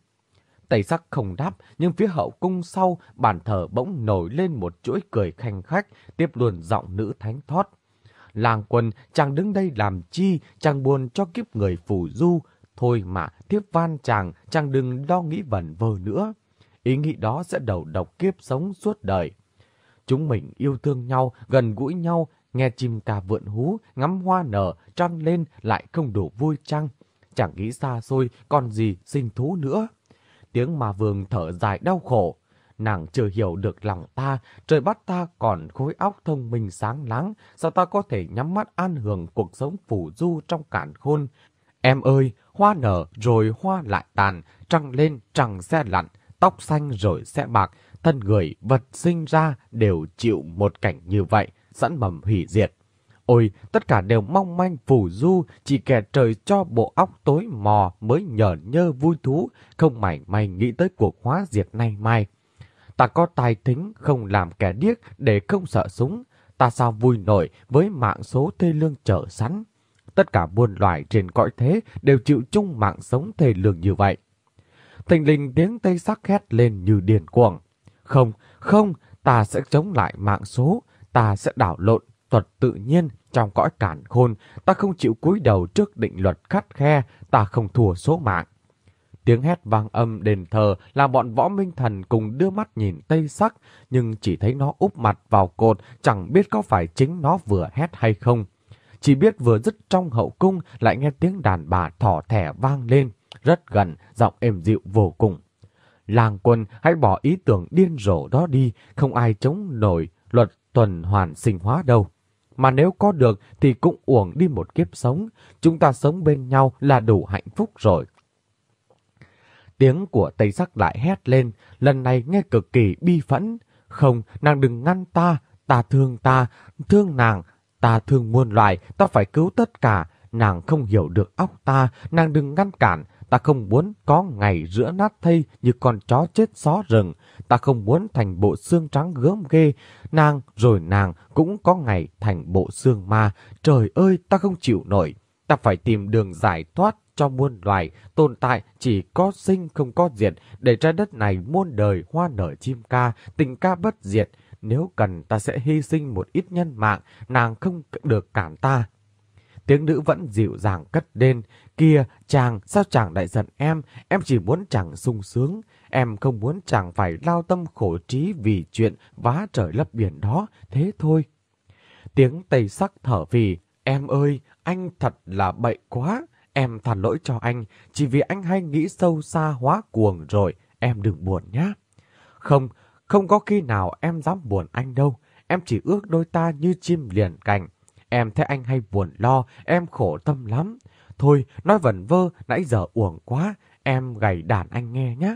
Tây sắc không đáp, nhưng phía hậu cung sau, bàn thờ bỗng nổi lên một chuỗi cười khanh khách, tiếp luôn giọng nữ thánh thoát. Làng quân, chàng đứng đây làm chi, chàng buồn cho kiếp người phù du, Thôi mà, tiếp van chàng, chàng đừng lo nghĩ vẩn vơ nữa. Ý nghĩ đó sẽ đầu độc kiếp sống suốt đời. Chúng mình yêu thương nhau, gần gũi nhau, nghe chim ca vượn hú, ngắm hoa nở, trăng lên lại không đủ vui chăng. Chẳng nghĩ xa xôi, còn gì sinh thú nữa. Tiếng mà vương thở dài đau khổ. Nàng chưa hiểu được lòng ta, trời bắt ta còn khối óc thông minh sáng láng, sao ta có thể nhắm mắt an hưởng cuộc sống phủ du trong cản khôn. Em ơi, hoa nở rồi hoa lại tàn, trăng lên trăng sẽ lặn, tóc xanh rồi sẽ bạc, thân người vật sinh ra đều chịu một cảnh như vậy, sẵn mầm hủy diệt. Ôi, tất cả đều mong manh phù du, chỉ kẻ trời cho bộ óc tối mò mới nhở nhơ vui thú, không mảy may nghĩ tới cuộc hóa diệt nay mai. Ta có tài tính, không làm kẻ điếc để không sợ súng, ta sao vui nổi với mạng số thê lương trở sẵn tất cả buôn loài trên cõi thế đều chịu chung mạng sống thê lương như vậy. Thình lình tiếng tây sắc hét lên như điền cuồng. Không, không, ta sẽ chống lại mạng số, ta sẽ đảo lộn thuật tự nhiên trong cõi cản khôn, ta không chịu cúi đầu trước định luật khắt khe, ta không thua số mạng. Tiếng hét vang âm đền thờ là bọn võ minh thần cùng đưa mắt nhìn tây sắc, nhưng chỉ thấy nó úp mặt vào cột, chẳng biết có phải chính nó vừa hét hay không. Chỉ biết vừa dứt trong hậu cung lại nghe tiếng đàn bà thỏ thẻ vang lên, rất gần, giọng êm dịu vô cùng. Làng quân hãy bỏ ý tưởng điên rồ đó đi, không ai chống nổi luật tuần hoàn sinh hóa đâu. Mà nếu có được thì cũng uổng đi một kiếp sống, chúng ta sống bên nhau là đủ hạnh phúc rồi. Tiếng của Tây Sắc lại hét lên, lần này nghe cực kỳ bi phẫn. Không, nàng đừng ngăn ta, ta thương ta, thương nàng, Ta thương muôn loài, ta phải cứu tất cả. Nàng không hiểu được óc ta, nàng đừng ngăn cản. Ta không muốn có ngày rữa nát thây như con chó chết xó rừng. Ta không muốn thành bộ xương trắng gớm ghê. Nàng rồi nàng cũng có ngày thành bộ xương ma. Trời ơi, ta không chịu nổi. Ta phải tìm đường giải thoát cho muôn loài tồn tại chỉ có sinh không có diệt để trái đất này muôn đời hoa nở chim ca tình ca bất diệt nếu cần ta sẽ hy sinh một ít nhân mạng, nàng không được cản ta. Tiếng nữ vẫn dịu dàng cất lên. Kia, chàng, sao chàng lại giận em? Em chỉ muốn chàng sung sướng. Em không muốn chàng phải lao tâm khổ trí vì chuyện vá trời lấp biển đó. Thế thôi. Tiếng tây sắc thở vì. Em ơi, anh thật là bậy quá. Em thả lỗi cho anh. Chỉ vì anh hay nghĩ sâu xa hóa cuồng rồi. Em đừng buồn nhé. Không, không có khi nào em dám buồn anh đâu. Em chỉ ước đôi ta như chim liền cành. Em thấy anh hay buồn lo, em khổ tâm lắm. Thôi, nói vẩn vơ, nãy giờ uổng quá, em gầy đàn anh nghe nhé.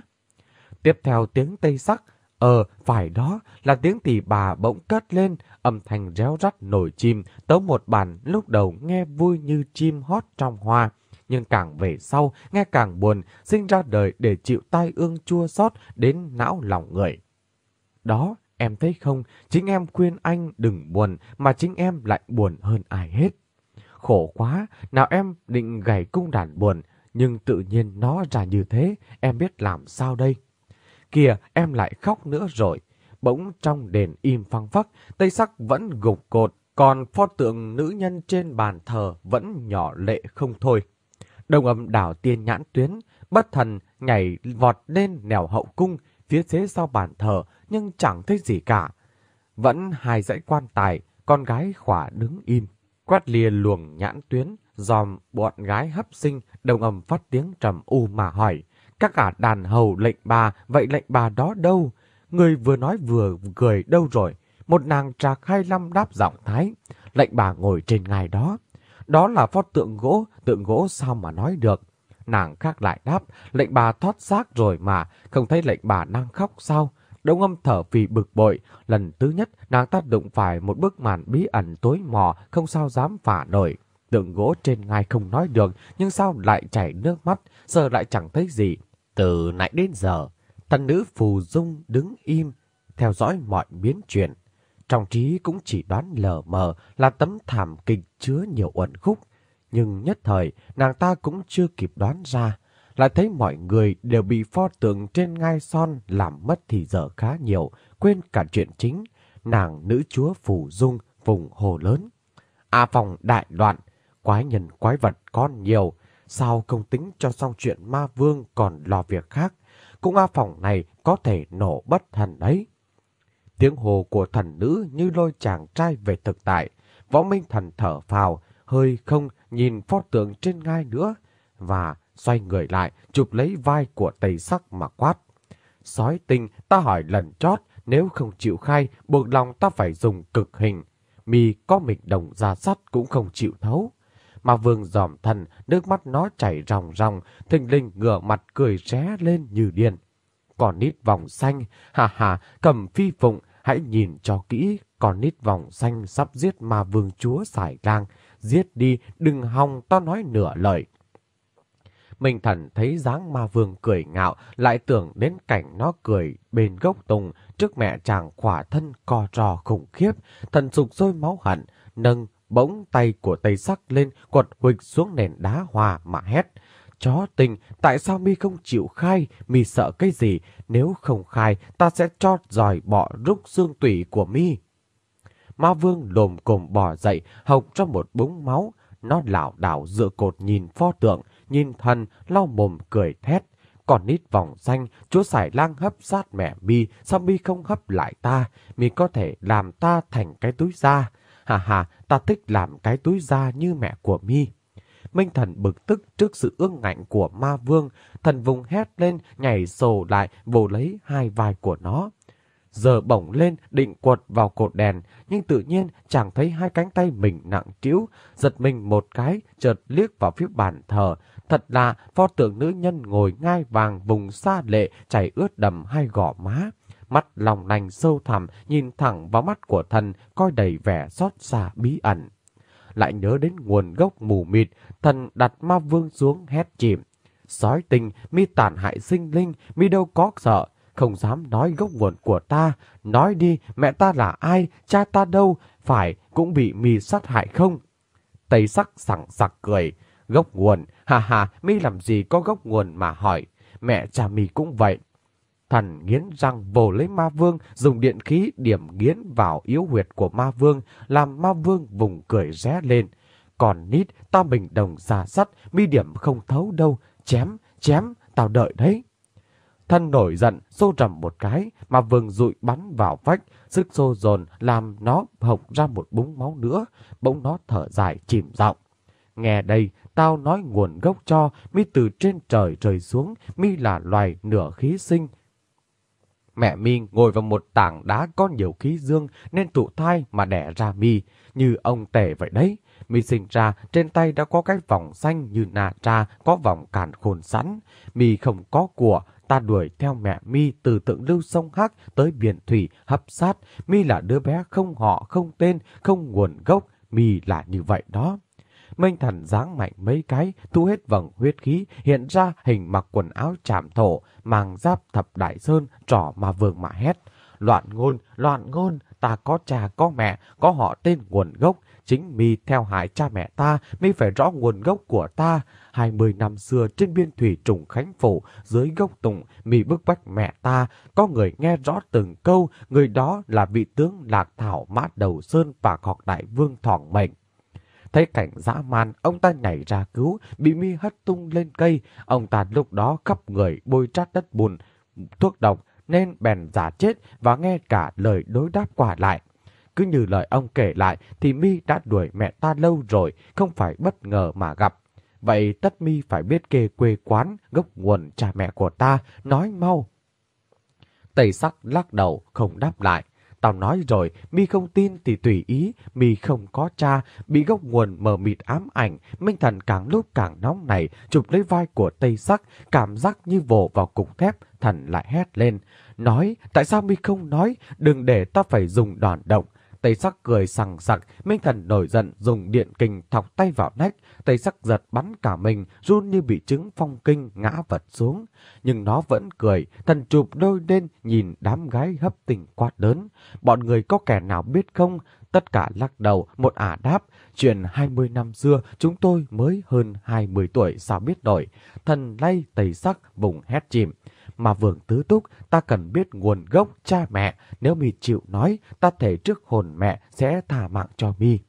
Tiếp theo tiếng tây sắc, ờ, phải đó, là tiếng tỷ bà bỗng cất lên, âm thanh réo rắt nổi chim, tấu một bản lúc đầu nghe vui như chim hót trong hoa. Nhưng càng về sau, nghe càng buồn, sinh ra đời để chịu tai ương chua xót đến não lòng người. Đó Em thấy không, chính em khuyên anh đừng buồn mà chính em lại buồn hơn ai hết. Khổ quá, nào em định gảy cung đàn buồn, nhưng tự nhiên nó ra như thế, em biết làm sao đây. Kìa, em lại khóc nữa rồi. Bỗng trong đền im phăng phắc, tây sắc vẫn gục cột, còn pho tượng nữ nhân trên bàn thờ vẫn nhỏ lệ không thôi. Đồng âm đảo tiên nhãn tuyến, bất thần nhảy vọt lên nẻo hậu cung, phía dưới sau bàn thờ nhưng chẳng thấy gì cả. Vẫn hai dãy quan tài, con gái khỏa đứng im. Quát lìa luồng nhãn tuyến, dòm bọn gái hấp sinh, đồng âm phát tiếng trầm u mà hỏi. Các cả đàn hầu lệnh bà, vậy lệnh bà đó đâu? Người vừa nói vừa cười đâu rồi? Một nàng trạc hai năm đáp giọng thái. Lệnh bà ngồi trên ngài đó. Đó là pho tượng gỗ, tượng gỗ sao mà nói được. Nàng khác lại đáp, lệnh bà thoát xác rồi mà, không thấy lệnh bà đang khóc sao? Đông âm thở vì bực bội. Lần thứ nhất, nàng ta đụng phải một bức màn bí ẩn tối mò, không sao dám phả nổi. Tượng gỗ trên ngai không nói được, nhưng sao lại chảy nước mắt, giờ lại chẳng thấy gì. Từ nãy đến giờ, thần nữ phù dung đứng im, theo dõi mọi biến chuyển. Trong trí cũng chỉ đoán lờ mờ là tấm thảm kịch chứa nhiều uẩn khúc. Nhưng nhất thời, nàng ta cũng chưa kịp đoán ra lại thấy mọi người đều bị pho tượng trên ngai son làm mất thì giờ khá nhiều, quên cả chuyện chính. Nàng nữ chúa phủ dung vùng hồ lớn. A phòng đại loạn, quái nhân quái vật con nhiều, sao không tính cho xong chuyện ma vương còn lo việc khác. Cũng A phòng này có thể nổ bất thần đấy. Tiếng hồ của thần nữ như lôi chàng trai về thực tại. Võ Minh Thần thở phào, hơi không nhìn pho tượng trên ngai nữa. Và xoay người lại, chụp lấy vai của Tây Sắc mà quát. Sói tinh, ta hỏi lần chót, nếu không chịu khai, buộc lòng ta phải dùng cực hình. Mi có mình đồng ra sắt cũng không chịu thấu. Mà vương giòm thần, nước mắt nó chảy ròng ròng, thình linh ngửa mặt cười ré lên như điên. Còn nít vòng xanh, hà hà, cầm phi phụng, hãy nhìn cho kỹ, còn nít vòng xanh sắp giết ma vương chúa xài lang. Giết đi, đừng hòng ta nói nửa lời. Minh Thần thấy dáng ma vương cười ngạo, lại tưởng đến cảnh nó cười bên gốc tùng trước mẹ chàng khỏa thân co trò khủng khiếp, thần sục sôi máu hận, nâng bỗng tay của Tây Sắc lên quật huịch xuống nền đá hòa mà hét. Chó tình, tại sao mi không chịu khai, mi sợ cái gì, nếu không khai ta sẽ chót dòi bỏ rúc xương tủy của mi. Ma vương lồm cồm bò dậy, hộc trong một búng máu, nó lảo đảo dựa cột nhìn pho tượng, nhìn thần, lau mồm cười thét. Còn nít vòng xanh, chúa sải lang hấp sát mẹ mi, sao mi không hấp lại ta? Mi có thể làm ta thành cái túi da. Hà hà, ta thích làm cái túi da như mẹ của mi. Minh thần bực tức trước sự ương ngạnh của ma vương, thần vùng hét lên, nhảy sổ lại, vồ lấy hai vai của nó giờ bổng lên định quật vào cột đèn, nhưng tự nhiên chàng thấy hai cánh tay mình nặng trĩu, giật mình một cái, chợt liếc vào phía bàn thờ. Thật là pho tượng nữ nhân ngồi ngai vàng vùng xa lệ chảy ướt đầm hai gò má. Mắt lòng lành sâu thẳm nhìn thẳng vào mắt của thần coi đầy vẻ xót xa bí ẩn. Lại nhớ đến nguồn gốc mù mịt, thần đặt ma vương xuống hét chìm. Sói tình, mi tàn hại sinh linh, mi đâu có sợ, không dám nói gốc nguồn của ta. Nói đi, mẹ ta là ai, cha ta đâu, phải cũng bị mì sát hại không? Tây sắc sẵn sặc cười. Gốc nguồn, hà hà, mi làm gì có gốc nguồn mà hỏi. Mẹ cha mi cũng vậy. Thần nghiến răng vồ lấy ma vương, dùng điện khí điểm nghiến vào yếu huyệt của ma vương, làm ma vương vùng cười ré lên. Còn nít, ta bình đồng giả sắt, mi điểm không thấu đâu. Chém, chém, tao đợi đấy. Thân nổi giận, xô rầm một cái, mà vương rụi bắn vào vách. Sức xô dồn làm nó hộc ra một búng máu nữa. Bỗng nó thở dài chìm giọng. Nghe đây, tao nói nguồn gốc cho, mi từ trên trời rơi xuống, mi là loài nửa khí sinh. Mẹ mi ngồi vào một tảng đá có nhiều khí dương nên tụ thai mà đẻ ra mi, như ông tể vậy đấy. Mi sinh ra, trên tay đã có cái vòng xanh như nà tra, có vòng cản khôn sẵn. Mi không có của, ta đuổi theo mẹ Mi từ tượng lưu sông Hắc tới biển thủy hấp sát. Mi là đứa bé không họ, không tên, không nguồn gốc. Mi là như vậy đó. Minh thần giáng mạnh mấy cái, thu hết vầng huyết khí, hiện ra hình mặc quần áo chạm thổ, màng giáp thập đại sơn, trỏ mà vương mà hét. Loạn ngôn, loạn ngôn, ta có cha có mẹ, có họ tên nguồn gốc, chính mi theo hại cha mẹ ta, mi phải rõ nguồn gốc của ta. Hai mươi năm xưa trên biên thủy trùng Khánh Phủ, dưới gốc tùng, mi bức bách mẹ ta, có người nghe rõ từng câu, người đó là vị tướng Lạc Thảo Mã Đầu Sơn và Ngọc Đại Vương Thỏng Mệnh. Thấy cảnh dã man, ông ta nhảy ra cứu, bị mi hất tung lên cây. Ông ta lúc đó khắp người bôi trát đất bùn, thuốc độc, nên bèn giả chết và nghe cả lời đối đáp quả lại. Cứ như lời ông kể lại thì mi đã đuổi mẹ ta lâu rồi, không phải bất ngờ mà gặp. Vậy tất mi phải biết kê quê quán, gốc nguồn cha mẹ của ta, nói mau. Tây sắc lắc đầu, không đáp lại. Tao nói rồi, mi không tin thì tùy ý, mi không có cha, bị gốc nguồn mờ mịt ám ảnh, Minh Thần càng lúc càng nóng này, chụp lấy vai của Tây Sắc, cảm giác như vồ vào cục thép, thần lại hét lên. Nói, tại sao mi không nói, đừng để ta phải dùng đòn động. Tây sắc cười sằng sặc, Minh Thần nổi giận dùng điện kình thọc tay vào nách, Tây sắc giật bắn cả mình, run như bị trứng phong kinh ngã vật xuống. Nhưng nó vẫn cười, thần chụp đôi lên nhìn đám gái hấp tình quát lớn. Bọn người có kẻ nào biết không? Tất cả lắc đầu, một ả đáp. Chuyện 20 năm xưa, chúng tôi mới hơn 20 tuổi sao biết nổi. Thần lay tây sắc, vùng hét chìm. Mà vượng tứ túc, ta cần biết nguồn gốc cha mẹ. Nếu mi chịu nói, ta thể trước hồn mẹ sẽ thả mạng cho mi.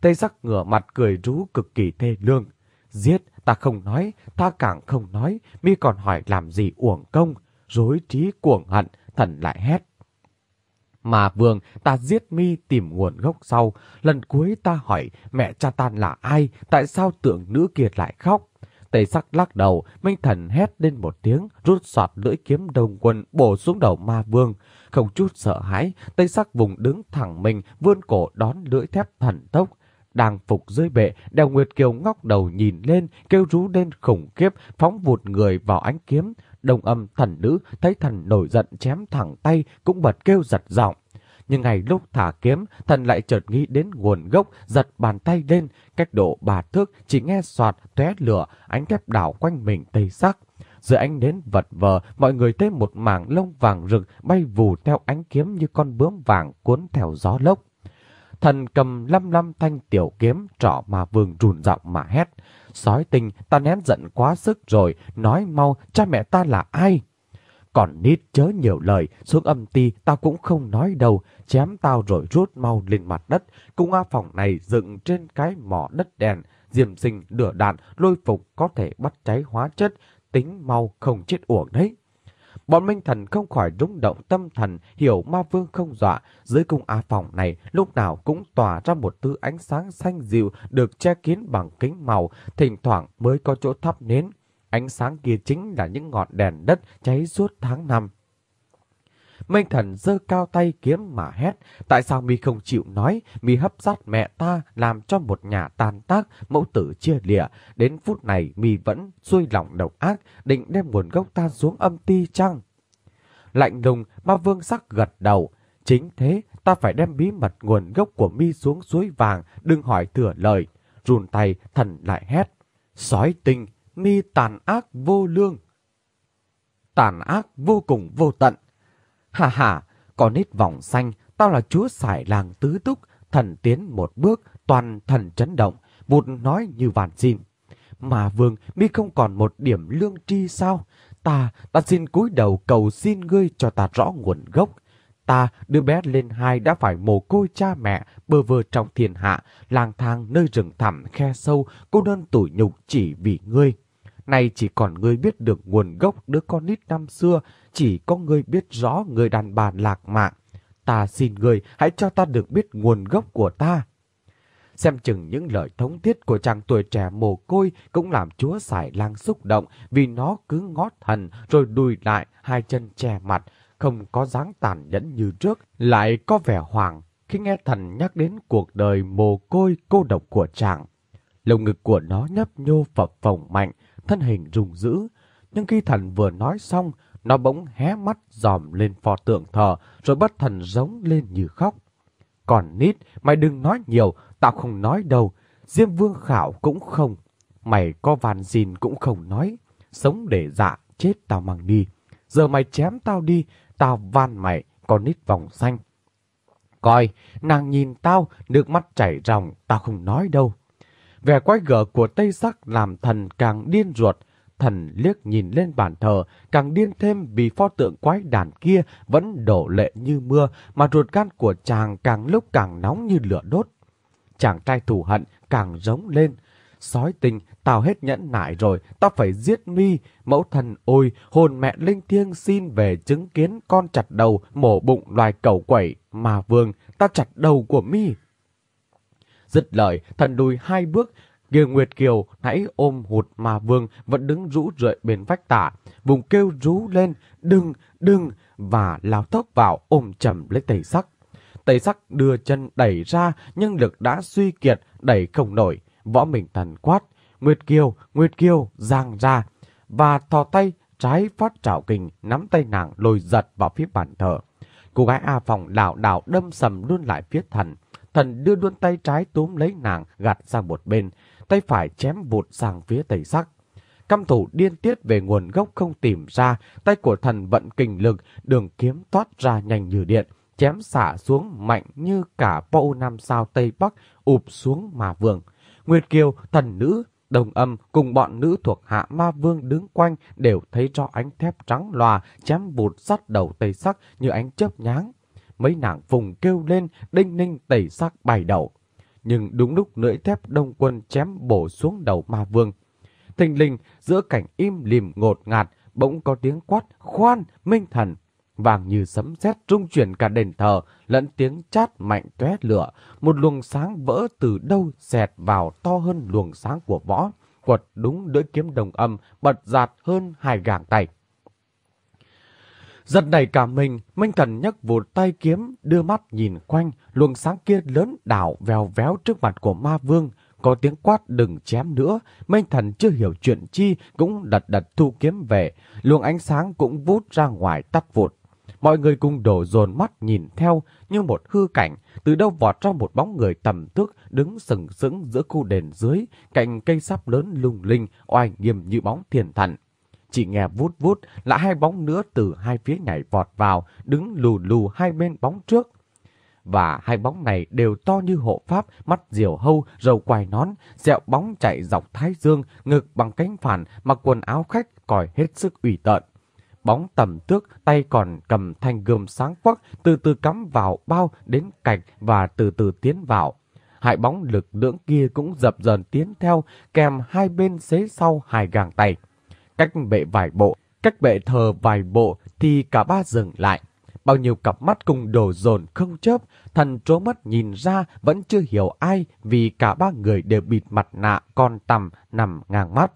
Tây sắc ngửa mặt cười rú cực kỳ thê lương. Giết, ta không nói, ta càng không nói, mi còn hỏi làm gì uổng công. Rối trí cuồng hận, thần lại hét. Mà vương, ta giết mi tìm nguồn gốc sau. Lần cuối ta hỏi mẹ cha ta là ai, tại sao tượng nữ kiệt lại khóc? Tây sắc lắc đầu, Minh Thần hét lên một tiếng, rút soạt lưỡi kiếm đồng quân bổ xuống đầu ma vương. Không chút sợ hãi, Tây sắc vùng đứng thẳng mình, vươn cổ đón lưỡi thép thần tốc. Đang phục dưới bệ, đèo Nguyệt Kiều ngóc đầu nhìn lên, kêu rú lên khủng khiếp, phóng vụt người vào ánh kiếm. Đồng âm thần nữ thấy thần nổi giận chém thẳng tay, cũng bật kêu giật giọng nhưng ngày lúc thả kiếm, thần lại chợt nghĩ đến nguồn gốc, giật bàn tay lên, cách độ bà thước chỉ nghe soạt tóe lửa, ánh thép đảo quanh mình tây sắc. Giữa ánh đến vật vờ, mọi người thấy một mảng lông vàng rực bay vù theo ánh kiếm như con bướm vàng cuốn theo gió lốc. Thần cầm lăm lăm thanh tiểu kiếm, trọ mà vương rùn giọng mà hét. Sói tinh, ta nén giận quá sức rồi, nói mau, cha mẹ ta là ai? Còn nít chớ nhiều lời, xuống âm ti tao cũng không nói đâu, chém tao rồi rút mau lên mặt đất. Cung A phòng này dựng trên cái mỏ đất đèn, diềm sinh lửa đạn, lôi phục có thể bắt cháy hóa chất, tính mau không chết uổng đấy. Bọn Minh Thần không khỏi rung động tâm thần, hiểu ma vương không dọa. Dưới cung A phòng này lúc nào cũng tỏa ra một thứ ánh sáng xanh dịu được che kín bằng kính màu, thỉnh thoảng mới có chỗ thắp nến. Ánh sáng kia chính là những ngọn đèn đất cháy suốt tháng năm. Minh thần giơ cao tay kiếm mà hét. Tại sao mi không chịu nói? Mi hấp sát mẹ ta làm cho một nhà tàn tác, mẫu tử chia lìa, Đến phút này mi vẫn xuôi lòng độc ác, định đem nguồn gốc ta xuống âm ti chăng? Lạnh lùng, ma vương sắc gật đầu. Chính thế, ta phải đem bí mật nguồn gốc của mi xuống suối vàng, đừng hỏi thừa lời. Rùn tay, thần lại hét. Sói tinh, mi tàn ác vô lương. Tàn ác vô cùng vô tận. Hà hà, có nít vòng xanh, tao là chúa sải làng tứ túc, thần tiến một bước, toàn thần chấn động, vụt nói như vàn xin. Mà vương, mi không còn một điểm lương tri sao? Ta, ta xin cúi đầu cầu xin ngươi cho ta rõ nguồn gốc. Ta, đứa bé lên hai đã phải mồ côi cha mẹ, bơ vơ trong thiên hạ, lang thang nơi rừng thẳm khe sâu, cô đơn tủi nhục chỉ vì ngươi. Nay chỉ còn ngươi biết được nguồn gốc đứa con nít năm xưa, chỉ có ngươi biết rõ người đàn bà lạc mạng. Ta xin ngươi hãy cho ta được biết nguồn gốc của ta. Xem chừng những lời thống thiết của chàng tuổi trẻ mồ côi cũng làm chúa xài lang xúc động vì nó cứ ngót thần rồi đùi lại hai chân che mặt, không có dáng tàn nhẫn như trước, lại có vẻ hoàng khi nghe thần nhắc đến cuộc đời mồ côi cô độc của chàng. Lồng ngực của nó nhấp nhô phập phồng mạnh, thân hình rùng dữ. Nhưng khi thần vừa nói xong, nó bỗng hé mắt dòm lên pho tượng thờ, rồi bất thần giống lên như khóc. Còn nít, mày đừng nói nhiều, tao không nói đâu. Diêm vương khảo cũng không. Mày có vàn gìn cũng không nói. Sống để dạ, chết tao mang đi. Giờ mày chém tao đi, tao van mày, con nít vòng xanh. Coi, nàng nhìn tao, nước mắt chảy ròng, tao không nói đâu. Vẻ quái gở của Tây Sắc làm thần càng điên ruột. Thần liếc nhìn lên bàn thờ, càng điên thêm vì pho tượng quái đàn kia vẫn đổ lệ như mưa, mà ruột gan của chàng càng lúc càng nóng như lửa đốt. Chàng trai thù hận càng rống lên. Sói tình, tao hết nhẫn nại rồi, tao phải giết mi. Mẫu thần ôi, hồn mẹ linh thiêng xin về chứng kiến con chặt đầu, mổ bụng loài cẩu quẩy, mà vương, tao chặt đầu của mi. Dứt lời, thần đùi hai bước, Kiều Nguyệt Kiều nãy ôm hụt mà vương vẫn đứng rũ rượi bên vách tả, vùng kêu rú lên, đừng, đừng, và lao tốc vào ôm chầm lấy tẩy sắc. Tẩy sắc đưa chân đẩy ra nhưng lực đã suy kiệt, đẩy không nổi. Võ mình thần quát, Nguyệt Kiều, Nguyệt Kiều, giang ra, và thò tay trái phát trảo kình nắm tay nàng lôi giật vào phía bàn thờ. Cô gái A Phòng đảo đảo đâm sầm luôn lại phía thần. Thần đưa luôn tay trái túm lấy nàng gạt sang một bên, tay phải chém vụt sang phía tây sắc. Căm thủ điên tiết về nguồn gốc không tìm ra, tay của thần vận kình lực, đường kiếm toát ra nhanh như điện, chém xả xuống mạnh như cả bâu năm sao Tây Bắc ụp xuống mà vương. Nguyệt Kiều, thần nữ, đồng âm cùng bọn nữ thuộc hạ ma vương đứng quanh đều thấy rõ ánh thép trắng loà chém vụt sắt đầu Tây Sắc như ánh chớp nháng mấy nàng vùng kêu lên, đinh ninh tẩy sắc bài đầu. Nhưng đúng lúc lưỡi thép đông quân chém bổ xuống đầu ma vương. Thình linh giữa cảnh im lìm ngột ngạt, bỗng có tiếng quát, khoan, minh thần. Vàng như sấm sét trung chuyển cả đền thờ, lẫn tiếng chát mạnh tóe lửa. Một luồng sáng vỡ từ đâu xẹt vào to hơn luồng sáng của võ. Quật đúng lưỡi kiếm đồng âm, bật giạt hơn hai gàng tay. Giật đầy cả mình, Minh Thần nhấc vụt tay kiếm, đưa mắt nhìn quanh, luồng sáng kia lớn đảo vèo véo trước mặt của ma vương. Có tiếng quát đừng chém nữa, Minh Thần chưa hiểu chuyện chi, cũng đật đật thu kiếm về. Luồng ánh sáng cũng vút ra ngoài tắt vụt. Mọi người cùng đổ dồn mắt nhìn theo như một hư cảnh, từ đâu vọt ra một bóng người tầm thước đứng sừng sững giữa khu đền dưới, cạnh cây sáp lớn lung linh, oai nghiêm như bóng thiền thần. Chỉ nghe vút vút là hai bóng nữa từ hai phía nhảy vọt vào, đứng lù lù hai bên bóng trước. Và hai bóng này đều to như hộ pháp, mắt diều hâu, râu quai nón, dẹo bóng chạy dọc thái dương, ngực bằng cánh phản, mặc quần áo khách, còi hết sức ủy tợn. Bóng tầm tước, tay còn cầm thanh gươm sáng quắc, từ từ cắm vào bao đến cạch và từ từ tiến vào. Hai bóng lực lưỡng kia cũng dập dần tiến theo, kèm hai bên xế sau hai gàng tay. Cách bệ vài bộ, cách bệ thờ vài bộ thì cả ba dừng lại. Bao nhiêu cặp mắt cùng đổ dồn không chớp, thần trố mắt nhìn ra vẫn chưa hiểu ai vì cả ba người đều bịt mặt nạ con tầm nằm ngang mắt.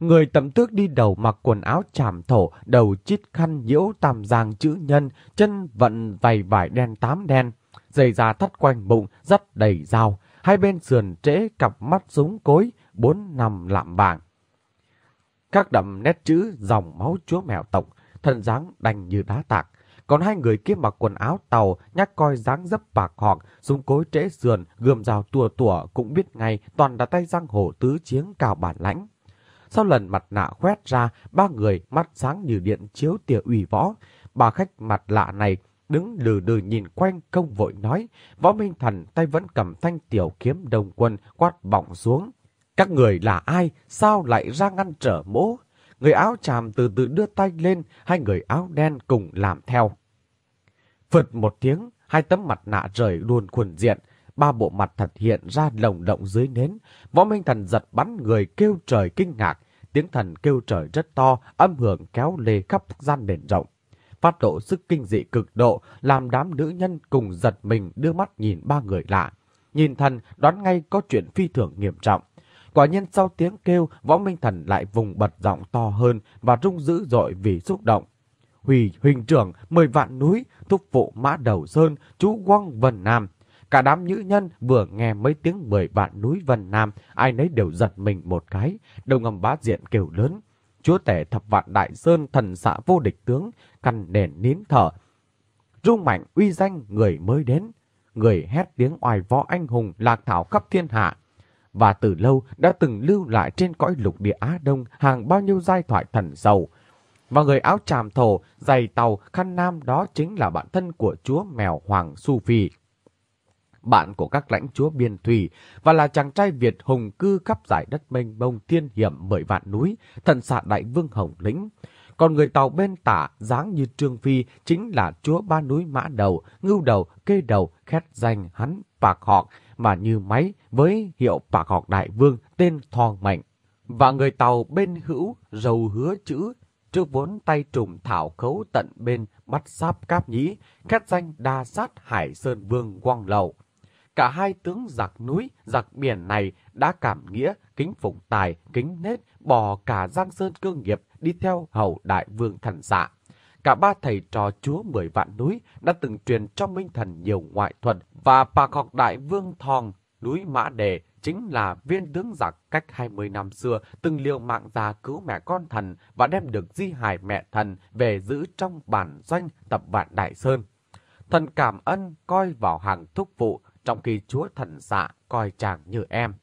Người tầm tước đi đầu mặc quần áo chảm thổ, đầu chít khăn nhiễu tam giang chữ nhân, chân vận vầy vải đen tám đen, giày da thắt quanh bụng, rất đầy dao. Hai bên sườn trễ cặp mắt súng cối, bốn nằm lạm bảng. Các đậm nét chữ dòng máu chúa mèo tộc, thân dáng đành như đá tạc. Còn hai người kia mặc quần áo tàu, nhắc coi dáng dấp bạc họng, súng cối trễ sườn, gươm rào tua tùa cũng biết ngay toàn là tay giang hồ tứ chiến cào bản lãnh. Sau lần mặt nạ khoét ra, ba người mắt sáng như điện chiếu tỉa ủy võ. Bà khách mặt lạ này đứng lừ đừ nhìn quanh không vội nói. Võ Minh Thần tay vẫn cầm thanh tiểu kiếm đồng quân quát bỏng xuống. Các người là ai? Sao lại ra ngăn trở mỗ? Người áo tràm từ từ đưa tay lên, hai người áo đen cùng làm theo. Phượt một tiếng, hai tấm mặt nạ rời luôn khuẩn diện, ba bộ mặt thật hiện ra lồng động dưới nến. Võ Minh Thần giật bắn người kêu trời kinh ngạc, tiếng thần kêu trời rất to, âm hưởng kéo lê khắp gian nền rộng. Phát độ sức kinh dị cực độ, làm đám nữ nhân cùng giật mình đưa mắt nhìn ba người lạ. Nhìn thần, đoán ngay có chuyện phi thường nghiêm trọng. Quả nhiên sau tiếng kêu, võ minh thần lại vùng bật giọng to hơn và rung dữ dội vì xúc động. Huy huỳnh trưởng, mười vạn núi, thúc phụ mã đầu sơn, chú Quang Vân Nam. Cả đám nữ nhân vừa nghe mấy tiếng mười vạn núi Vân Nam, ai nấy đều giật mình một cái, đầu ngầm bá diện kêu lớn. Chúa tể thập vạn đại sơn thần xạ vô địch tướng, căn nền nín thở. Rung mạnh uy danh người mới đến, người hét tiếng oai võ anh hùng lạc thảo khắp thiên hạ. Và từ lâu đã từng lưu lại trên cõi lục địa Á Đông hàng bao nhiêu giai thoại thần sầu. Và người áo tràm thổ, giày tàu, khăn nam đó chính là bạn thân của chúa mèo Hoàng Su Phi bạn của các lãnh chúa biên thủy và là chàng trai Việt hùng cư khắp giải đất mênh mông thiên hiểm mười vạn núi, thần xạ đại vương Hồng Lĩnh. Còn người tàu bên tả, dáng như Trương Phi, chính là chúa ba núi mã đầu, ngưu đầu, kê đầu, khét danh hắn, bạc họt, mà như máy với hiệu bạc Học đại vương tên Thong Mạnh. Và người tàu bên hữu, dầu hứa chữ, trước vốn tay trùm thảo khấu tận bên bắt sáp cáp nhĩ, khét danh đa sát hải sơn vương quang lầu. Cả hai tướng giặc núi, giặc biển này đã cảm nghĩa, kính phụng tài, kính nết, bỏ cả giang sơn cương nghiệp đi theo hầu đại vương thần xạ Cả ba thầy trò chúa mười vạn núi đã từng truyền cho Minh Thần nhiều ngoại thuật và bà học đại vương thòng núi Mã Đề chính là viên tướng giặc cách 20 năm xưa từng liều mạng ra cứu mẹ con thần và đem được di hài mẹ thần về giữ trong bản doanh tập vạn Đại Sơn. Thần cảm ân coi vào hàng thúc phụ trong khi chúa thần dạ coi chàng như em.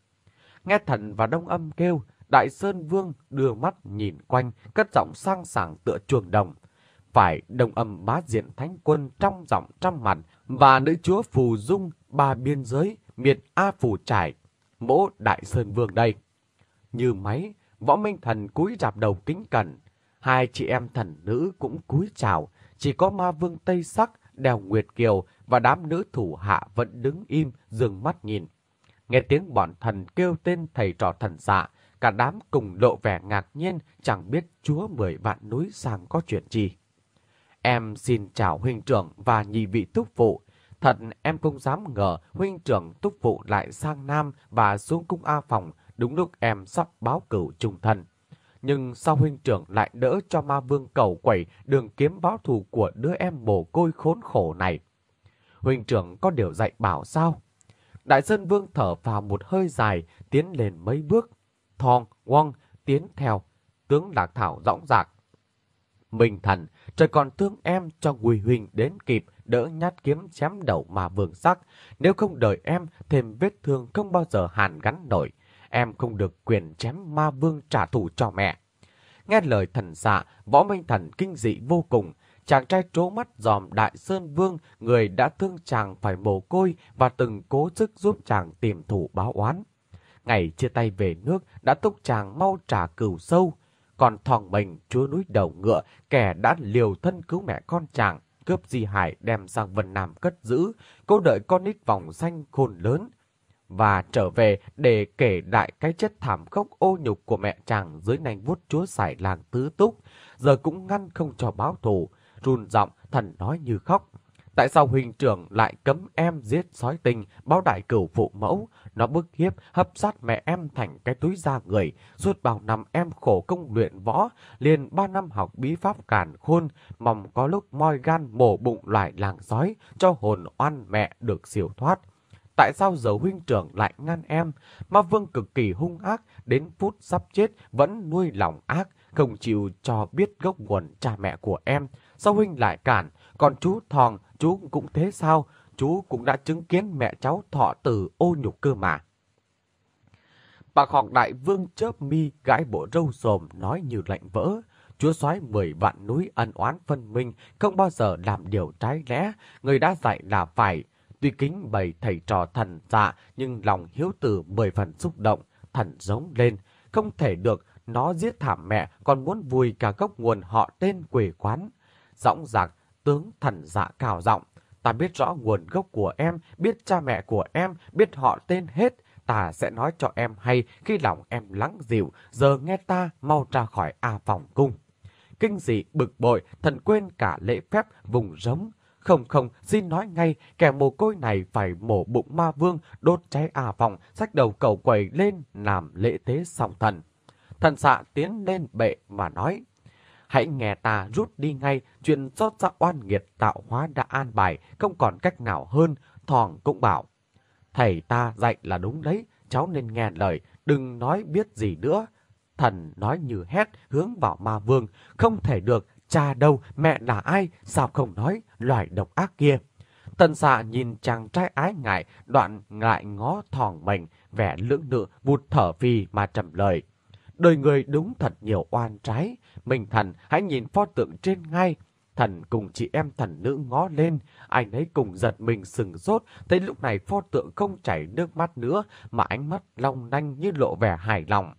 Nghe thần và đông âm kêu, Đại Sơn Vương đưa mắt nhìn quanh, cất giọng sang sảng tựa chuồng đồng. Phải đồng âm bá diện thánh quân trong giọng trăm mặt và nữ chúa Phù Dung ba biên giới miệt A Phù Trải, mỗ Đại Sơn Vương đây. Như máy, võ minh thần cúi rạp đầu kính cẩn, hai chị em thần nữ cũng cúi chào, chỉ có ma vương Tây Sắc đèo Nguyệt Kiều và đám nữ thủ hạ vẫn đứng im, dừng mắt nhìn. Nghe tiếng bọn thần kêu tên thầy trò thần dạ, cả đám cùng lộ vẻ ngạc nhiên, chẳng biết chúa mười vạn núi sang có chuyện gì. Em xin chào huynh trưởng và nhị vị túc phụ. Thật em không dám ngờ huynh trưởng túc phụ lại sang Nam và xuống cung A Phòng đúng lúc em sắp báo cửu trùng thân. Nhưng sao huynh trưởng lại đỡ cho ma vương cầu quẩy đường kiếm báo thù của đứa em mồ côi khốn khổ này? Huynh trưởng có điều dạy bảo sao? Đại Sơn Vương thở vào một hơi dài, tiến lên mấy bước. Thong, Wong tiến theo, tướng Lạc Thảo rõng rạc. Minh thần, trời còn thương em cho Quỳ Huỳnh đến kịp đỡ nhát kiếm chém đầu mà vương sắc. Nếu không đợi em, thêm vết thương không bao giờ hàn gắn nổi. Em không được quyền chém ma vương trả thù cho mẹ. Nghe lời thần xạ võ minh thần kinh dị vô cùng, Chàng trai trố mắt dòm Đại Sơn Vương, người đã thương chàng phải mồ côi và từng cố sức giúp chàng tìm thủ báo oán. Ngày chia tay về nước đã thúc chàng mau trả cửu sâu. Còn thòng mình chúa núi đầu ngựa, kẻ đã liều thân cứu mẹ con chàng, cướp di hải đem sang Vân Nam cất giữ, cố đợi con nít vòng xanh khôn lớn. Và trở về để kể đại cái chết thảm khốc ô nhục của mẹ chàng dưới nành vuốt chúa sải làng tứ túc, giờ cũng ngăn không cho báo thù run giọng thần nói như khóc. Tại sao huynh trưởng lại cấm em giết sói tình báo đại cửu phụ mẫu? Nó bức hiếp, hấp sát mẹ em thành cái túi da người. Suốt bao năm em khổ công luyện võ, liền ba năm học bí pháp càn khôn, mong có lúc moi gan mổ bụng loại làng sói, cho hồn oan mẹ được siêu thoát. Tại sao giờ huynh trưởng lại ngăn em? Ma vương cực kỳ hung ác, đến phút sắp chết vẫn nuôi lòng ác, không chịu cho biết gốc nguồn cha mẹ của em. Sao huynh lại cản? Còn chú Thòng, chú cũng thế sao? Chú cũng đã chứng kiến mẹ cháu thọ tử ô nhục cơ mà. Bà học đại vương chớp mi gãi bộ râu rồm nói như lạnh vỡ. Chúa soái mười vạn núi ân oán phân minh, không bao giờ làm điều trái lẽ. Người đã dạy là phải. Tuy kính bày thầy trò thần dạ, nhưng lòng hiếu tử mười phần xúc động, thần giống lên. Không thể được, nó giết thảm mẹ, còn muốn vùi cả gốc nguồn họ tên quỷ quán. Dõng dạc, tướng thần dạ cao giọng Ta biết rõ nguồn gốc của em, biết cha mẹ của em, biết họ tên hết. Ta sẽ nói cho em hay khi lòng em lắng dịu, giờ nghe ta mau ra khỏi A phòng cung. Kinh dị bực bội, thần quên cả lễ phép vùng rống. Không không, xin nói ngay, kẻ mồ côi này phải mổ bụng ma vương, đốt cháy A phòng, sách đầu cầu quầy lên làm lễ tế song thần. Thần xạ tiến lên bệ mà nói, Hãy nghe ta rút đi ngay, chuyện xót ra dạ oan nghiệt tạo hóa đã an bài, không còn cách nào hơn, thòng cũng bảo. Thầy ta dạy là đúng đấy, cháu nên nghe lời, đừng nói biết gì nữa. Thần nói như hét, hướng vào ma vương, không thể được, cha đâu, mẹ là ai, sao không nói, loài độc ác kia. tân xạ dạ nhìn chàng trai ái ngại, đoạn ngại ngó thòng mình, vẻ lưỡng lự, vụt thở phì mà trầm lời. Đời người đúng thật nhiều oan trái. Mình thần hãy nhìn pho tượng trên ngay. Thần cùng chị em thần nữ ngó lên. Anh ấy cùng giật mình sừng sốt. Thấy lúc này pho tượng không chảy nước mắt nữa. Mà ánh mắt long lanh như lộ vẻ hài lòng.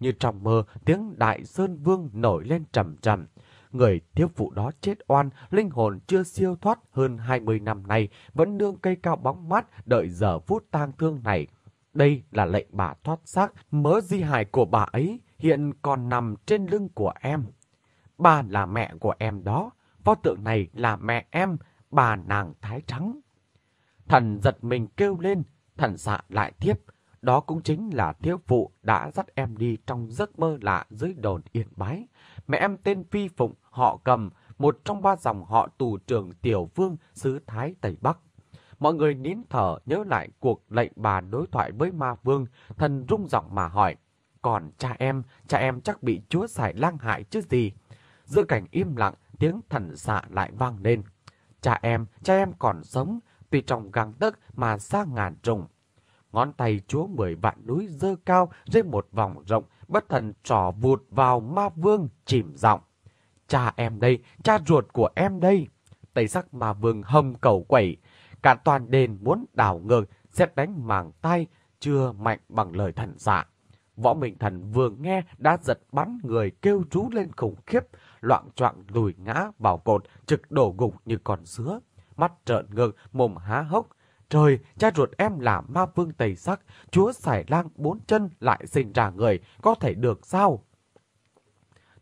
Như trong mơ, tiếng đại sơn vương nổi lên trầm trầm. Người thiếu phụ đó chết oan, linh hồn chưa siêu thoát hơn 20 năm nay, vẫn nương cây cao bóng mát đợi giờ phút tang thương này. Đây là lệnh bà thoát xác, mớ di hài của bà ấy hiện còn nằm trên lưng của em. Bà là mẹ của em đó, pho tượng này là mẹ em, bà nàng thái trắng. Thần giật mình kêu lên, thần xạ lại tiếp. Đó cũng chính là thiếu phụ đã dắt em đi trong giấc mơ lạ dưới đồn yên bái. Mẹ em tên Phi Phụng, họ cầm, một trong ba dòng họ tù trưởng Tiểu Vương, xứ Thái Tây Bắc. Mọi người nín thở nhớ lại cuộc lệnh bà đối thoại với ma vương, thần rung giọng mà hỏi. Còn cha em, cha em chắc bị chúa xài lang hại chứ gì. Giữa cảnh im lặng, tiếng thần xạ lại vang lên. Cha em, cha em còn sống, tuy trong găng tấc mà xa ngàn trùng. Ngón tay chúa mười vạn núi dơ cao rơi một vòng rộng, bất thần trò vụt vào ma vương chìm giọng. Cha em đây, cha ruột của em đây. Tây sắc ma vương hâm cầu quẩy, Cả toàn đền muốn đảo ngược, xét đánh màng tay, chưa mạnh bằng lời thần dạ. Võ Minh Thần vừa nghe đã giật bắn người kêu rú lên khủng khiếp, loạn trọng lùi ngã vào cột, trực đổ gục như con sứa. Mắt trợn ngược, mồm há hốc. Trời, cha ruột em là ma vương tây sắc, chúa xài lang bốn chân lại sinh ra người, có thể được sao?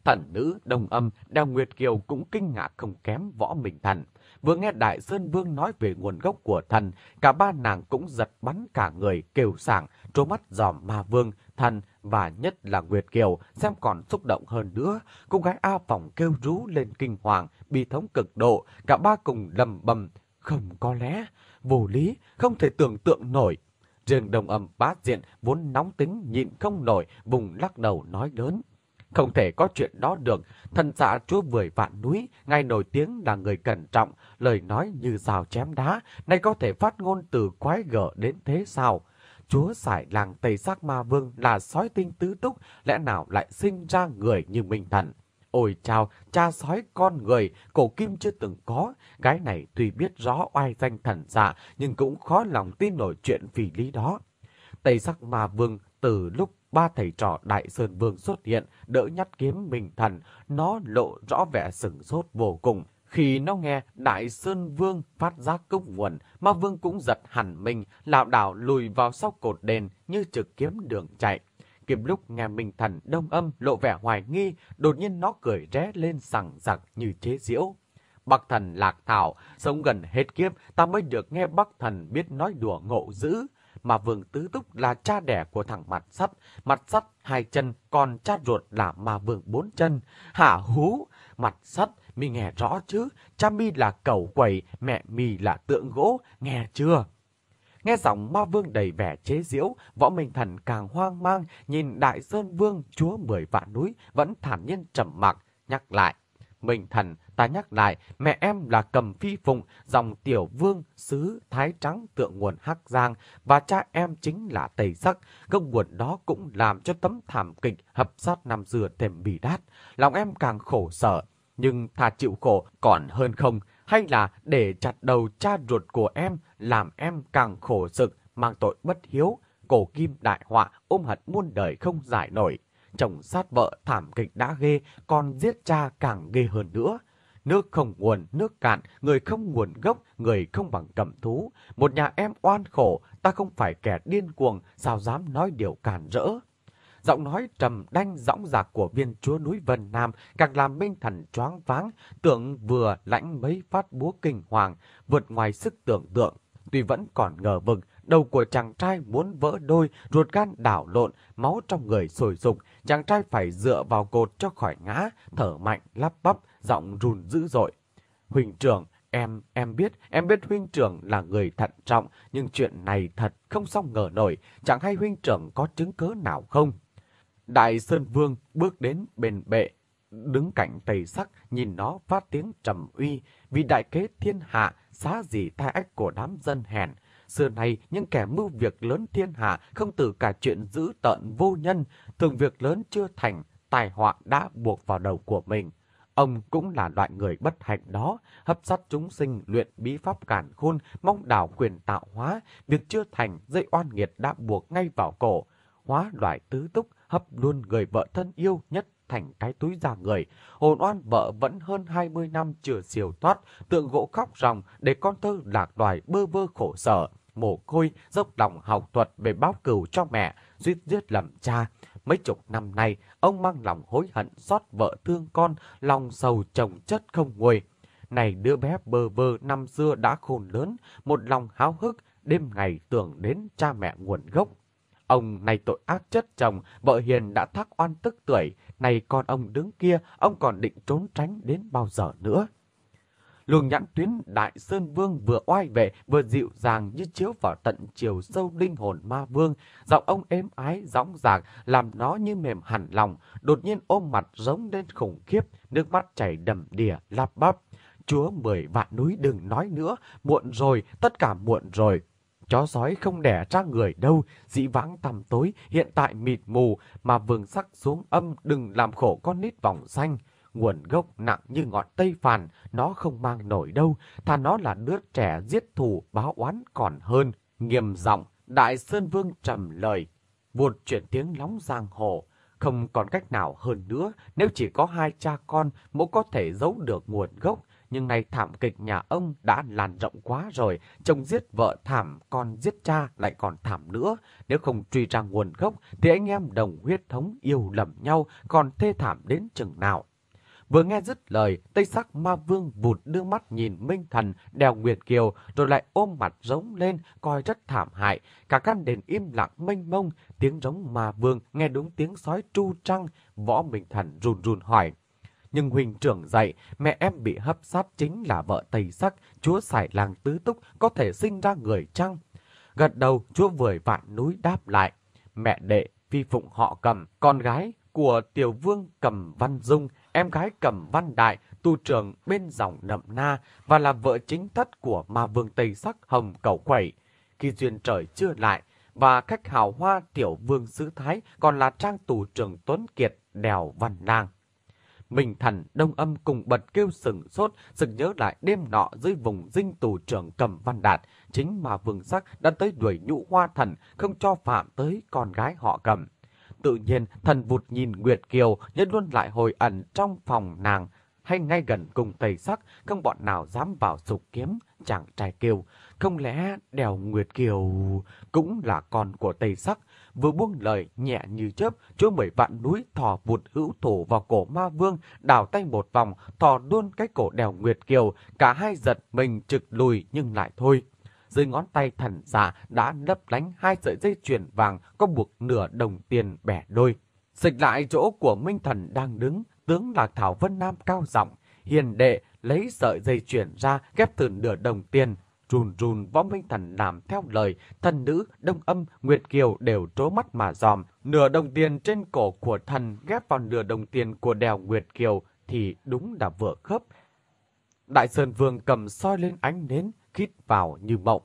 Thần nữ đồng âm, đeo Nguyệt Kiều cũng kinh ngạc không kém võ Minh Thần. Vừa nghe Đại Sơn Vương nói về nguồn gốc của thần, cả ba nàng cũng giật bắn cả người kêu sảng, trố mắt dòm ma vương, thần và nhất là Nguyệt Kiều, xem còn xúc động hơn nữa. Cô gái A Phòng kêu rú lên kinh hoàng, bi thống cực độ, cả ba cùng lầm bầm, không có lẽ, vô lý, không thể tưởng tượng nổi. Riêng đồng âm bát diện vốn nóng tính nhịn không nổi, vùng lắc đầu nói lớn. Không thể có chuyện đó được. Thần giả dạ chúa vười vạn núi, ngay nổi tiếng là người cẩn trọng, lời nói như rào chém đá, nay có thể phát ngôn từ quái gở đến thế sao? Chúa xài làng Tây Sắc Ma Vương là sói tinh tứ túc, lẽ nào lại sinh ra người như Minh Thần? Ôi chào, cha sói con người, cổ kim chưa từng có. Gái này tuy biết rõ oai danh thần dạ, nhưng cũng khó lòng tin nổi chuyện vì lý đó. Tây Sắc Ma Vương từ lúc ba thầy trò Đại Sơn Vương xuất hiện, đỡ nhát kiếm Minh Thần, nó lộ rõ vẻ sừng sốt vô cùng. Khi nó nghe Đại Sơn Vương phát ra cốc nguồn, Ma Vương cũng giật hẳn mình, lạo đảo lùi vào sau cột đền như trực kiếm đường chạy. Kịp lúc nghe Minh Thần đông âm lộ vẻ hoài nghi, đột nhiên nó cười ré lên sằng giặc như chế diễu. Bắc thần lạc thảo, sống gần hết kiếp, ta mới được nghe Bắc thần biết nói đùa ngộ dữ mà Vương Tứ Túc là cha đẻ của thằng mặt sắt, mặt sắt hai chân, còn cha ruột là ma Vương bốn chân. Hả hú, mặt sắt, mi nghe rõ chứ, cha mi là cầu quẩy, mẹ mi là tượng gỗ, nghe chưa? Nghe giọng ma vương đầy vẻ chế giễu, võ minh thần càng hoang mang, nhìn đại sơn vương chúa mười vạn núi, vẫn thản nhiên trầm mặc, nhắc lại. Minh thần, ta nhắc lại, mẹ em là cầm phi phụng, dòng tiểu vương, xứ thái trắng tượng nguồn Hắc Giang, và cha em chính là Tây Sắc. Công nguồn đó cũng làm cho tấm thảm kịch hập sát năm xưa thêm bì đát. Lòng em càng khổ sở, nhưng thà chịu khổ còn hơn không, hay là để chặt đầu cha ruột của em, làm em càng khổ sực, mang tội bất hiếu, cổ kim đại họa, ôm hận muôn đời không giải nổi chồng sát vợ thảm kịch đã ghê, còn giết cha càng ghê hơn nữa. Nước không nguồn, nước cạn, người không nguồn gốc, người không bằng cầm thú. Một nhà em oan khổ, ta không phải kẻ điên cuồng, sao dám nói điều càn rỡ. Giọng nói trầm đanh dõng dạc của viên chúa núi Vân Nam càng làm Minh Thần choáng váng, tưởng vừa lãnh mấy phát búa kinh hoàng, vượt ngoài sức tưởng tượng. Tuy vẫn còn ngờ vực, đầu của chàng trai muốn vỡ đôi, ruột gan đảo lộn, máu trong người sôi sục, chàng trai phải dựa vào cột cho khỏi ngã, thở mạnh, lắp bắp, giọng run dữ dội. Huỳnh trưởng, em, em biết, em biết huynh trưởng là người thận trọng, nhưng chuyện này thật không xong ngờ nổi, chẳng hay huynh trưởng có chứng cứ nào không? Đại Sơn Vương bước đến bên bệ, đứng cạnh tây sắc, nhìn nó phát tiếng trầm uy, vì đại kế thiên hạ, xá gì tai ách của đám dân hèn. Xưa nay, những kẻ mưu việc lớn thiên hạ không từ cả chuyện giữ tận vô nhân, thường việc lớn chưa thành, tài họa đã buộc vào đầu của mình. Ông cũng là loại người bất hạnh đó, hấp sát chúng sinh luyện bí pháp cản khôn, mong đảo quyền tạo hóa, việc chưa thành, dây oan nghiệt đã buộc ngay vào cổ. Hóa loại tứ túc, hấp luôn người vợ thân yêu nhất thành cái túi da người. Hồn oan vợ vẫn hơn 20 năm chưa siêu thoát, tượng gỗ khóc ròng để con thơ lạc đoài bơ vơ khổ sở. Mồ côi, dốc lòng học thuật về báo cừu cho mẹ, duyết giết lầm cha. Mấy chục năm nay, ông mang lòng hối hận xót vợ thương con, lòng sầu chồng chất không nguôi. Này đứa bé bơ vơ năm xưa đã khôn lớn, một lòng háo hức, đêm ngày tưởng đến cha mẹ nguồn gốc. Ông này tội ác chất chồng, vợ hiền đã thắc oan tức tuổi, này con ông đứng kia, ông còn định trốn tránh đến bao giờ nữa. Luồng nhãn tuyến Đại Sơn Vương vừa oai vệ, vừa dịu dàng như chiếu vào tận chiều sâu linh hồn ma vương. Giọng ông êm ái, gióng giạc, làm nó như mềm hẳn lòng, đột nhiên ôm mặt giống lên khủng khiếp, nước mắt chảy đầm đìa, lắp bắp. Chúa mười vạn núi đừng nói nữa, muộn rồi, tất cả muộn rồi. Chó sói không đẻ ra người đâu, dĩ vãng tầm tối, hiện tại mịt mù, mà vương sắc xuống âm đừng làm khổ con nít vòng xanh. Nguồn gốc nặng như ngọn tây phàn, nó không mang nổi đâu, thà nó là đứa trẻ giết thù báo oán còn hơn. Nghiêm giọng Đại Sơn Vương trầm lời, vụt chuyển tiếng lóng giang hồ. Không còn cách nào hơn nữa, nếu chỉ có hai cha con, mỗi có thể giấu được nguồn gốc, nhưng nay thảm kịch nhà ông đã lan rộng quá rồi, chồng giết vợ thảm, con giết cha lại còn thảm nữa. Nếu không truy ra nguồn gốc, thì anh em đồng huyết thống yêu lầm nhau, còn thê thảm đến chừng nào. Vừa nghe dứt lời, Tây Sắc Ma Vương vụt đưa mắt nhìn Minh Thần đèo Nguyệt Kiều, rồi lại ôm mặt giống lên, coi rất thảm hại. Cả căn đền im lặng mênh mông, tiếng giống Ma Vương nghe đúng tiếng sói tru trăng. Võ Minh Thần run run hỏi. Nhưng huynh trưởng dạy, mẹ em bị hấp sát chính là vợ Tây Sắc, chúa xài làng tứ túc có thể sinh ra người trăng. Gật đầu, chúa vời vạn núi đáp lại. Mẹ đệ, phi phụng họ cầm, con gái của tiểu vương cầm văn dung, em gái cầm văn đại, tu trưởng bên dòng nậm na và là vợ chính thất của ma vương Tây Sắc Hồng Cầu Quẩy. Khi duyên trời chưa lại, và khách hào hoa tiểu vương sứ thái còn là trang tù trưởng Tuấn Kiệt đèo văn lang. Mình thần đông âm cùng bật kêu sừng sốt, sực nhớ lại đêm nọ dưới vùng dinh tù trưởng cầm văn đạt, chính mà vương sắc đã tới đuổi nhũ hoa thần, không cho phạm tới con gái họ cầm. Tự nhiên, thần vụt nhìn Nguyệt Kiều, nhất luôn lại hồi ẩn trong phòng nàng, hay ngay gần cùng tây sắc, không bọn nào dám vào sục kiếm, chàng trai kêu. Không lẽ đèo Nguyệt Kiều cũng là con của tây sắc? Vừa buông lời nhẹ như chớp, chúa mười vạn núi thò vụt hữu thủ vào cổ ma vương, đào tay một vòng, thò luôn cái cổ đèo Nguyệt Kiều, cả hai giật mình trực lùi nhưng lại thôi dưới ngón tay thần giả đã lấp lánh hai sợi dây chuyền vàng có buộc nửa đồng tiền bẻ đôi. Dịch lại chỗ của Minh Thần đang đứng, tướng Lạc Thảo Vân Nam cao giọng hiền đệ lấy sợi dây chuyền ra ghép từ nửa đồng tiền. Rùn rùn võ Minh Thần làm theo lời, thần nữ, đông âm, Nguyệt Kiều đều trố mắt mà dòm. Nửa đồng tiền trên cổ của thần ghép vào nửa đồng tiền của đèo Nguyệt Kiều thì đúng là vừa khớp. Đại Sơn Vương cầm soi lên ánh nến, khít vào như mộng.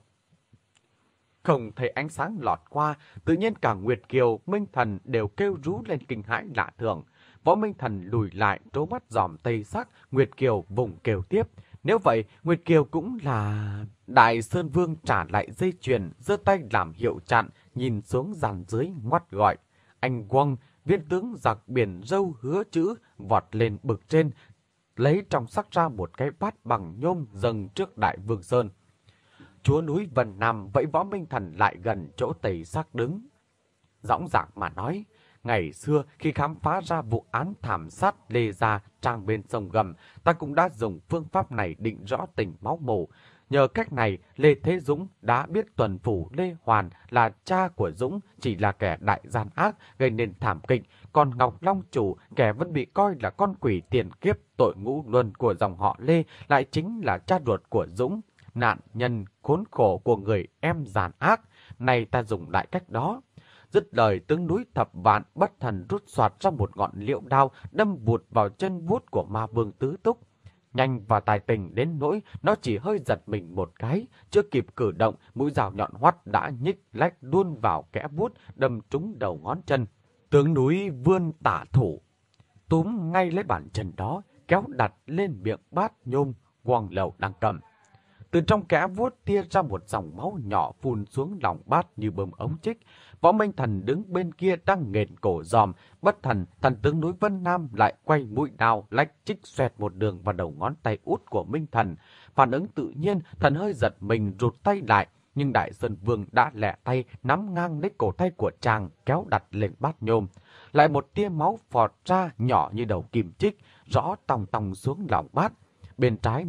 Không thấy ánh sáng lọt qua, tự nhiên cả Nguyệt Kiều, Minh Thần đều kêu rú lên kinh hãi lạ thường. Võ Minh Thần lùi lại, trố mắt giòm tây sắc, Nguyệt Kiều vùng kêu tiếp. Nếu vậy, Nguyệt Kiều cũng là... Đại Sơn Vương trả lại dây chuyền, giơ tay làm hiệu chặn, nhìn xuống dàn dưới ngoắt gọi. Anh Quang, viên tướng giặc biển râu hứa chữ, vọt lên bực trên, lấy trong sắc ra một cái bát bằng nhôm dâng trước đại vương Sơn. Chúa núi Vân Nam vẫy võ minh thần lại gần chỗ tầy sắc đứng. Dõng dạc mà nói, ngày xưa khi khám phá ra vụ án thảm sát Lê Gia trang bên sông Gầm, ta cũng đã dùng phương pháp này định rõ tình máu mổ. Nhờ cách này, Lê Thế Dũng đã biết tuần phủ Lê Hoàn là cha của Dũng chỉ là kẻ đại gian ác gây nên thảm kịch, còn Ngọc Long Chủ, kẻ vẫn bị coi là con quỷ tiền kiếp tội ngũ luân của dòng họ Lê, lại chính là cha ruột của Dũng, nạn nhân khốn khổ của người em giàn ác. nay ta dùng lại cách đó. Dứt lời tướng núi thập vạn bất thần rút soạt ra một ngọn liễu đao đâm vụt vào chân vuốt của ma vương tứ túc. Nhanh và tài tình đến nỗi nó chỉ hơi giật mình một cái, chưa kịp cử động, mũi rào nhọn hoắt đã nhích lách đuôn vào kẽ vuốt đâm trúng đầu ngón chân. Tướng núi vươn tả thủ, túm ngay lấy bàn chân đó, kéo đặt lên miệng bát nhôm quang lầu đang cầm. Từ trong kẽ vuốt tia ra một dòng máu nhỏ phun xuống lòng bát như bơm ống chích. Võ Minh Thần đứng bên kia đang nghền cổ giòm, bất thần, thần tướng núi Vân Nam lại quay mũi đào lách chích xoẹt một đường vào đầu ngón tay út của Minh Thần. Phản ứng tự nhiên, thần hơi giật mình rụt tay lại, nhưng Đại Sơn Vương đã lẹ tay nắm ngang lấy cổ tay của chàng kéo đặt lên bát nhôm. Lại một tia máu phọt ra nhỏ như đầu kim chích, rõ tòng tòng xuống lòng bát. Bên trái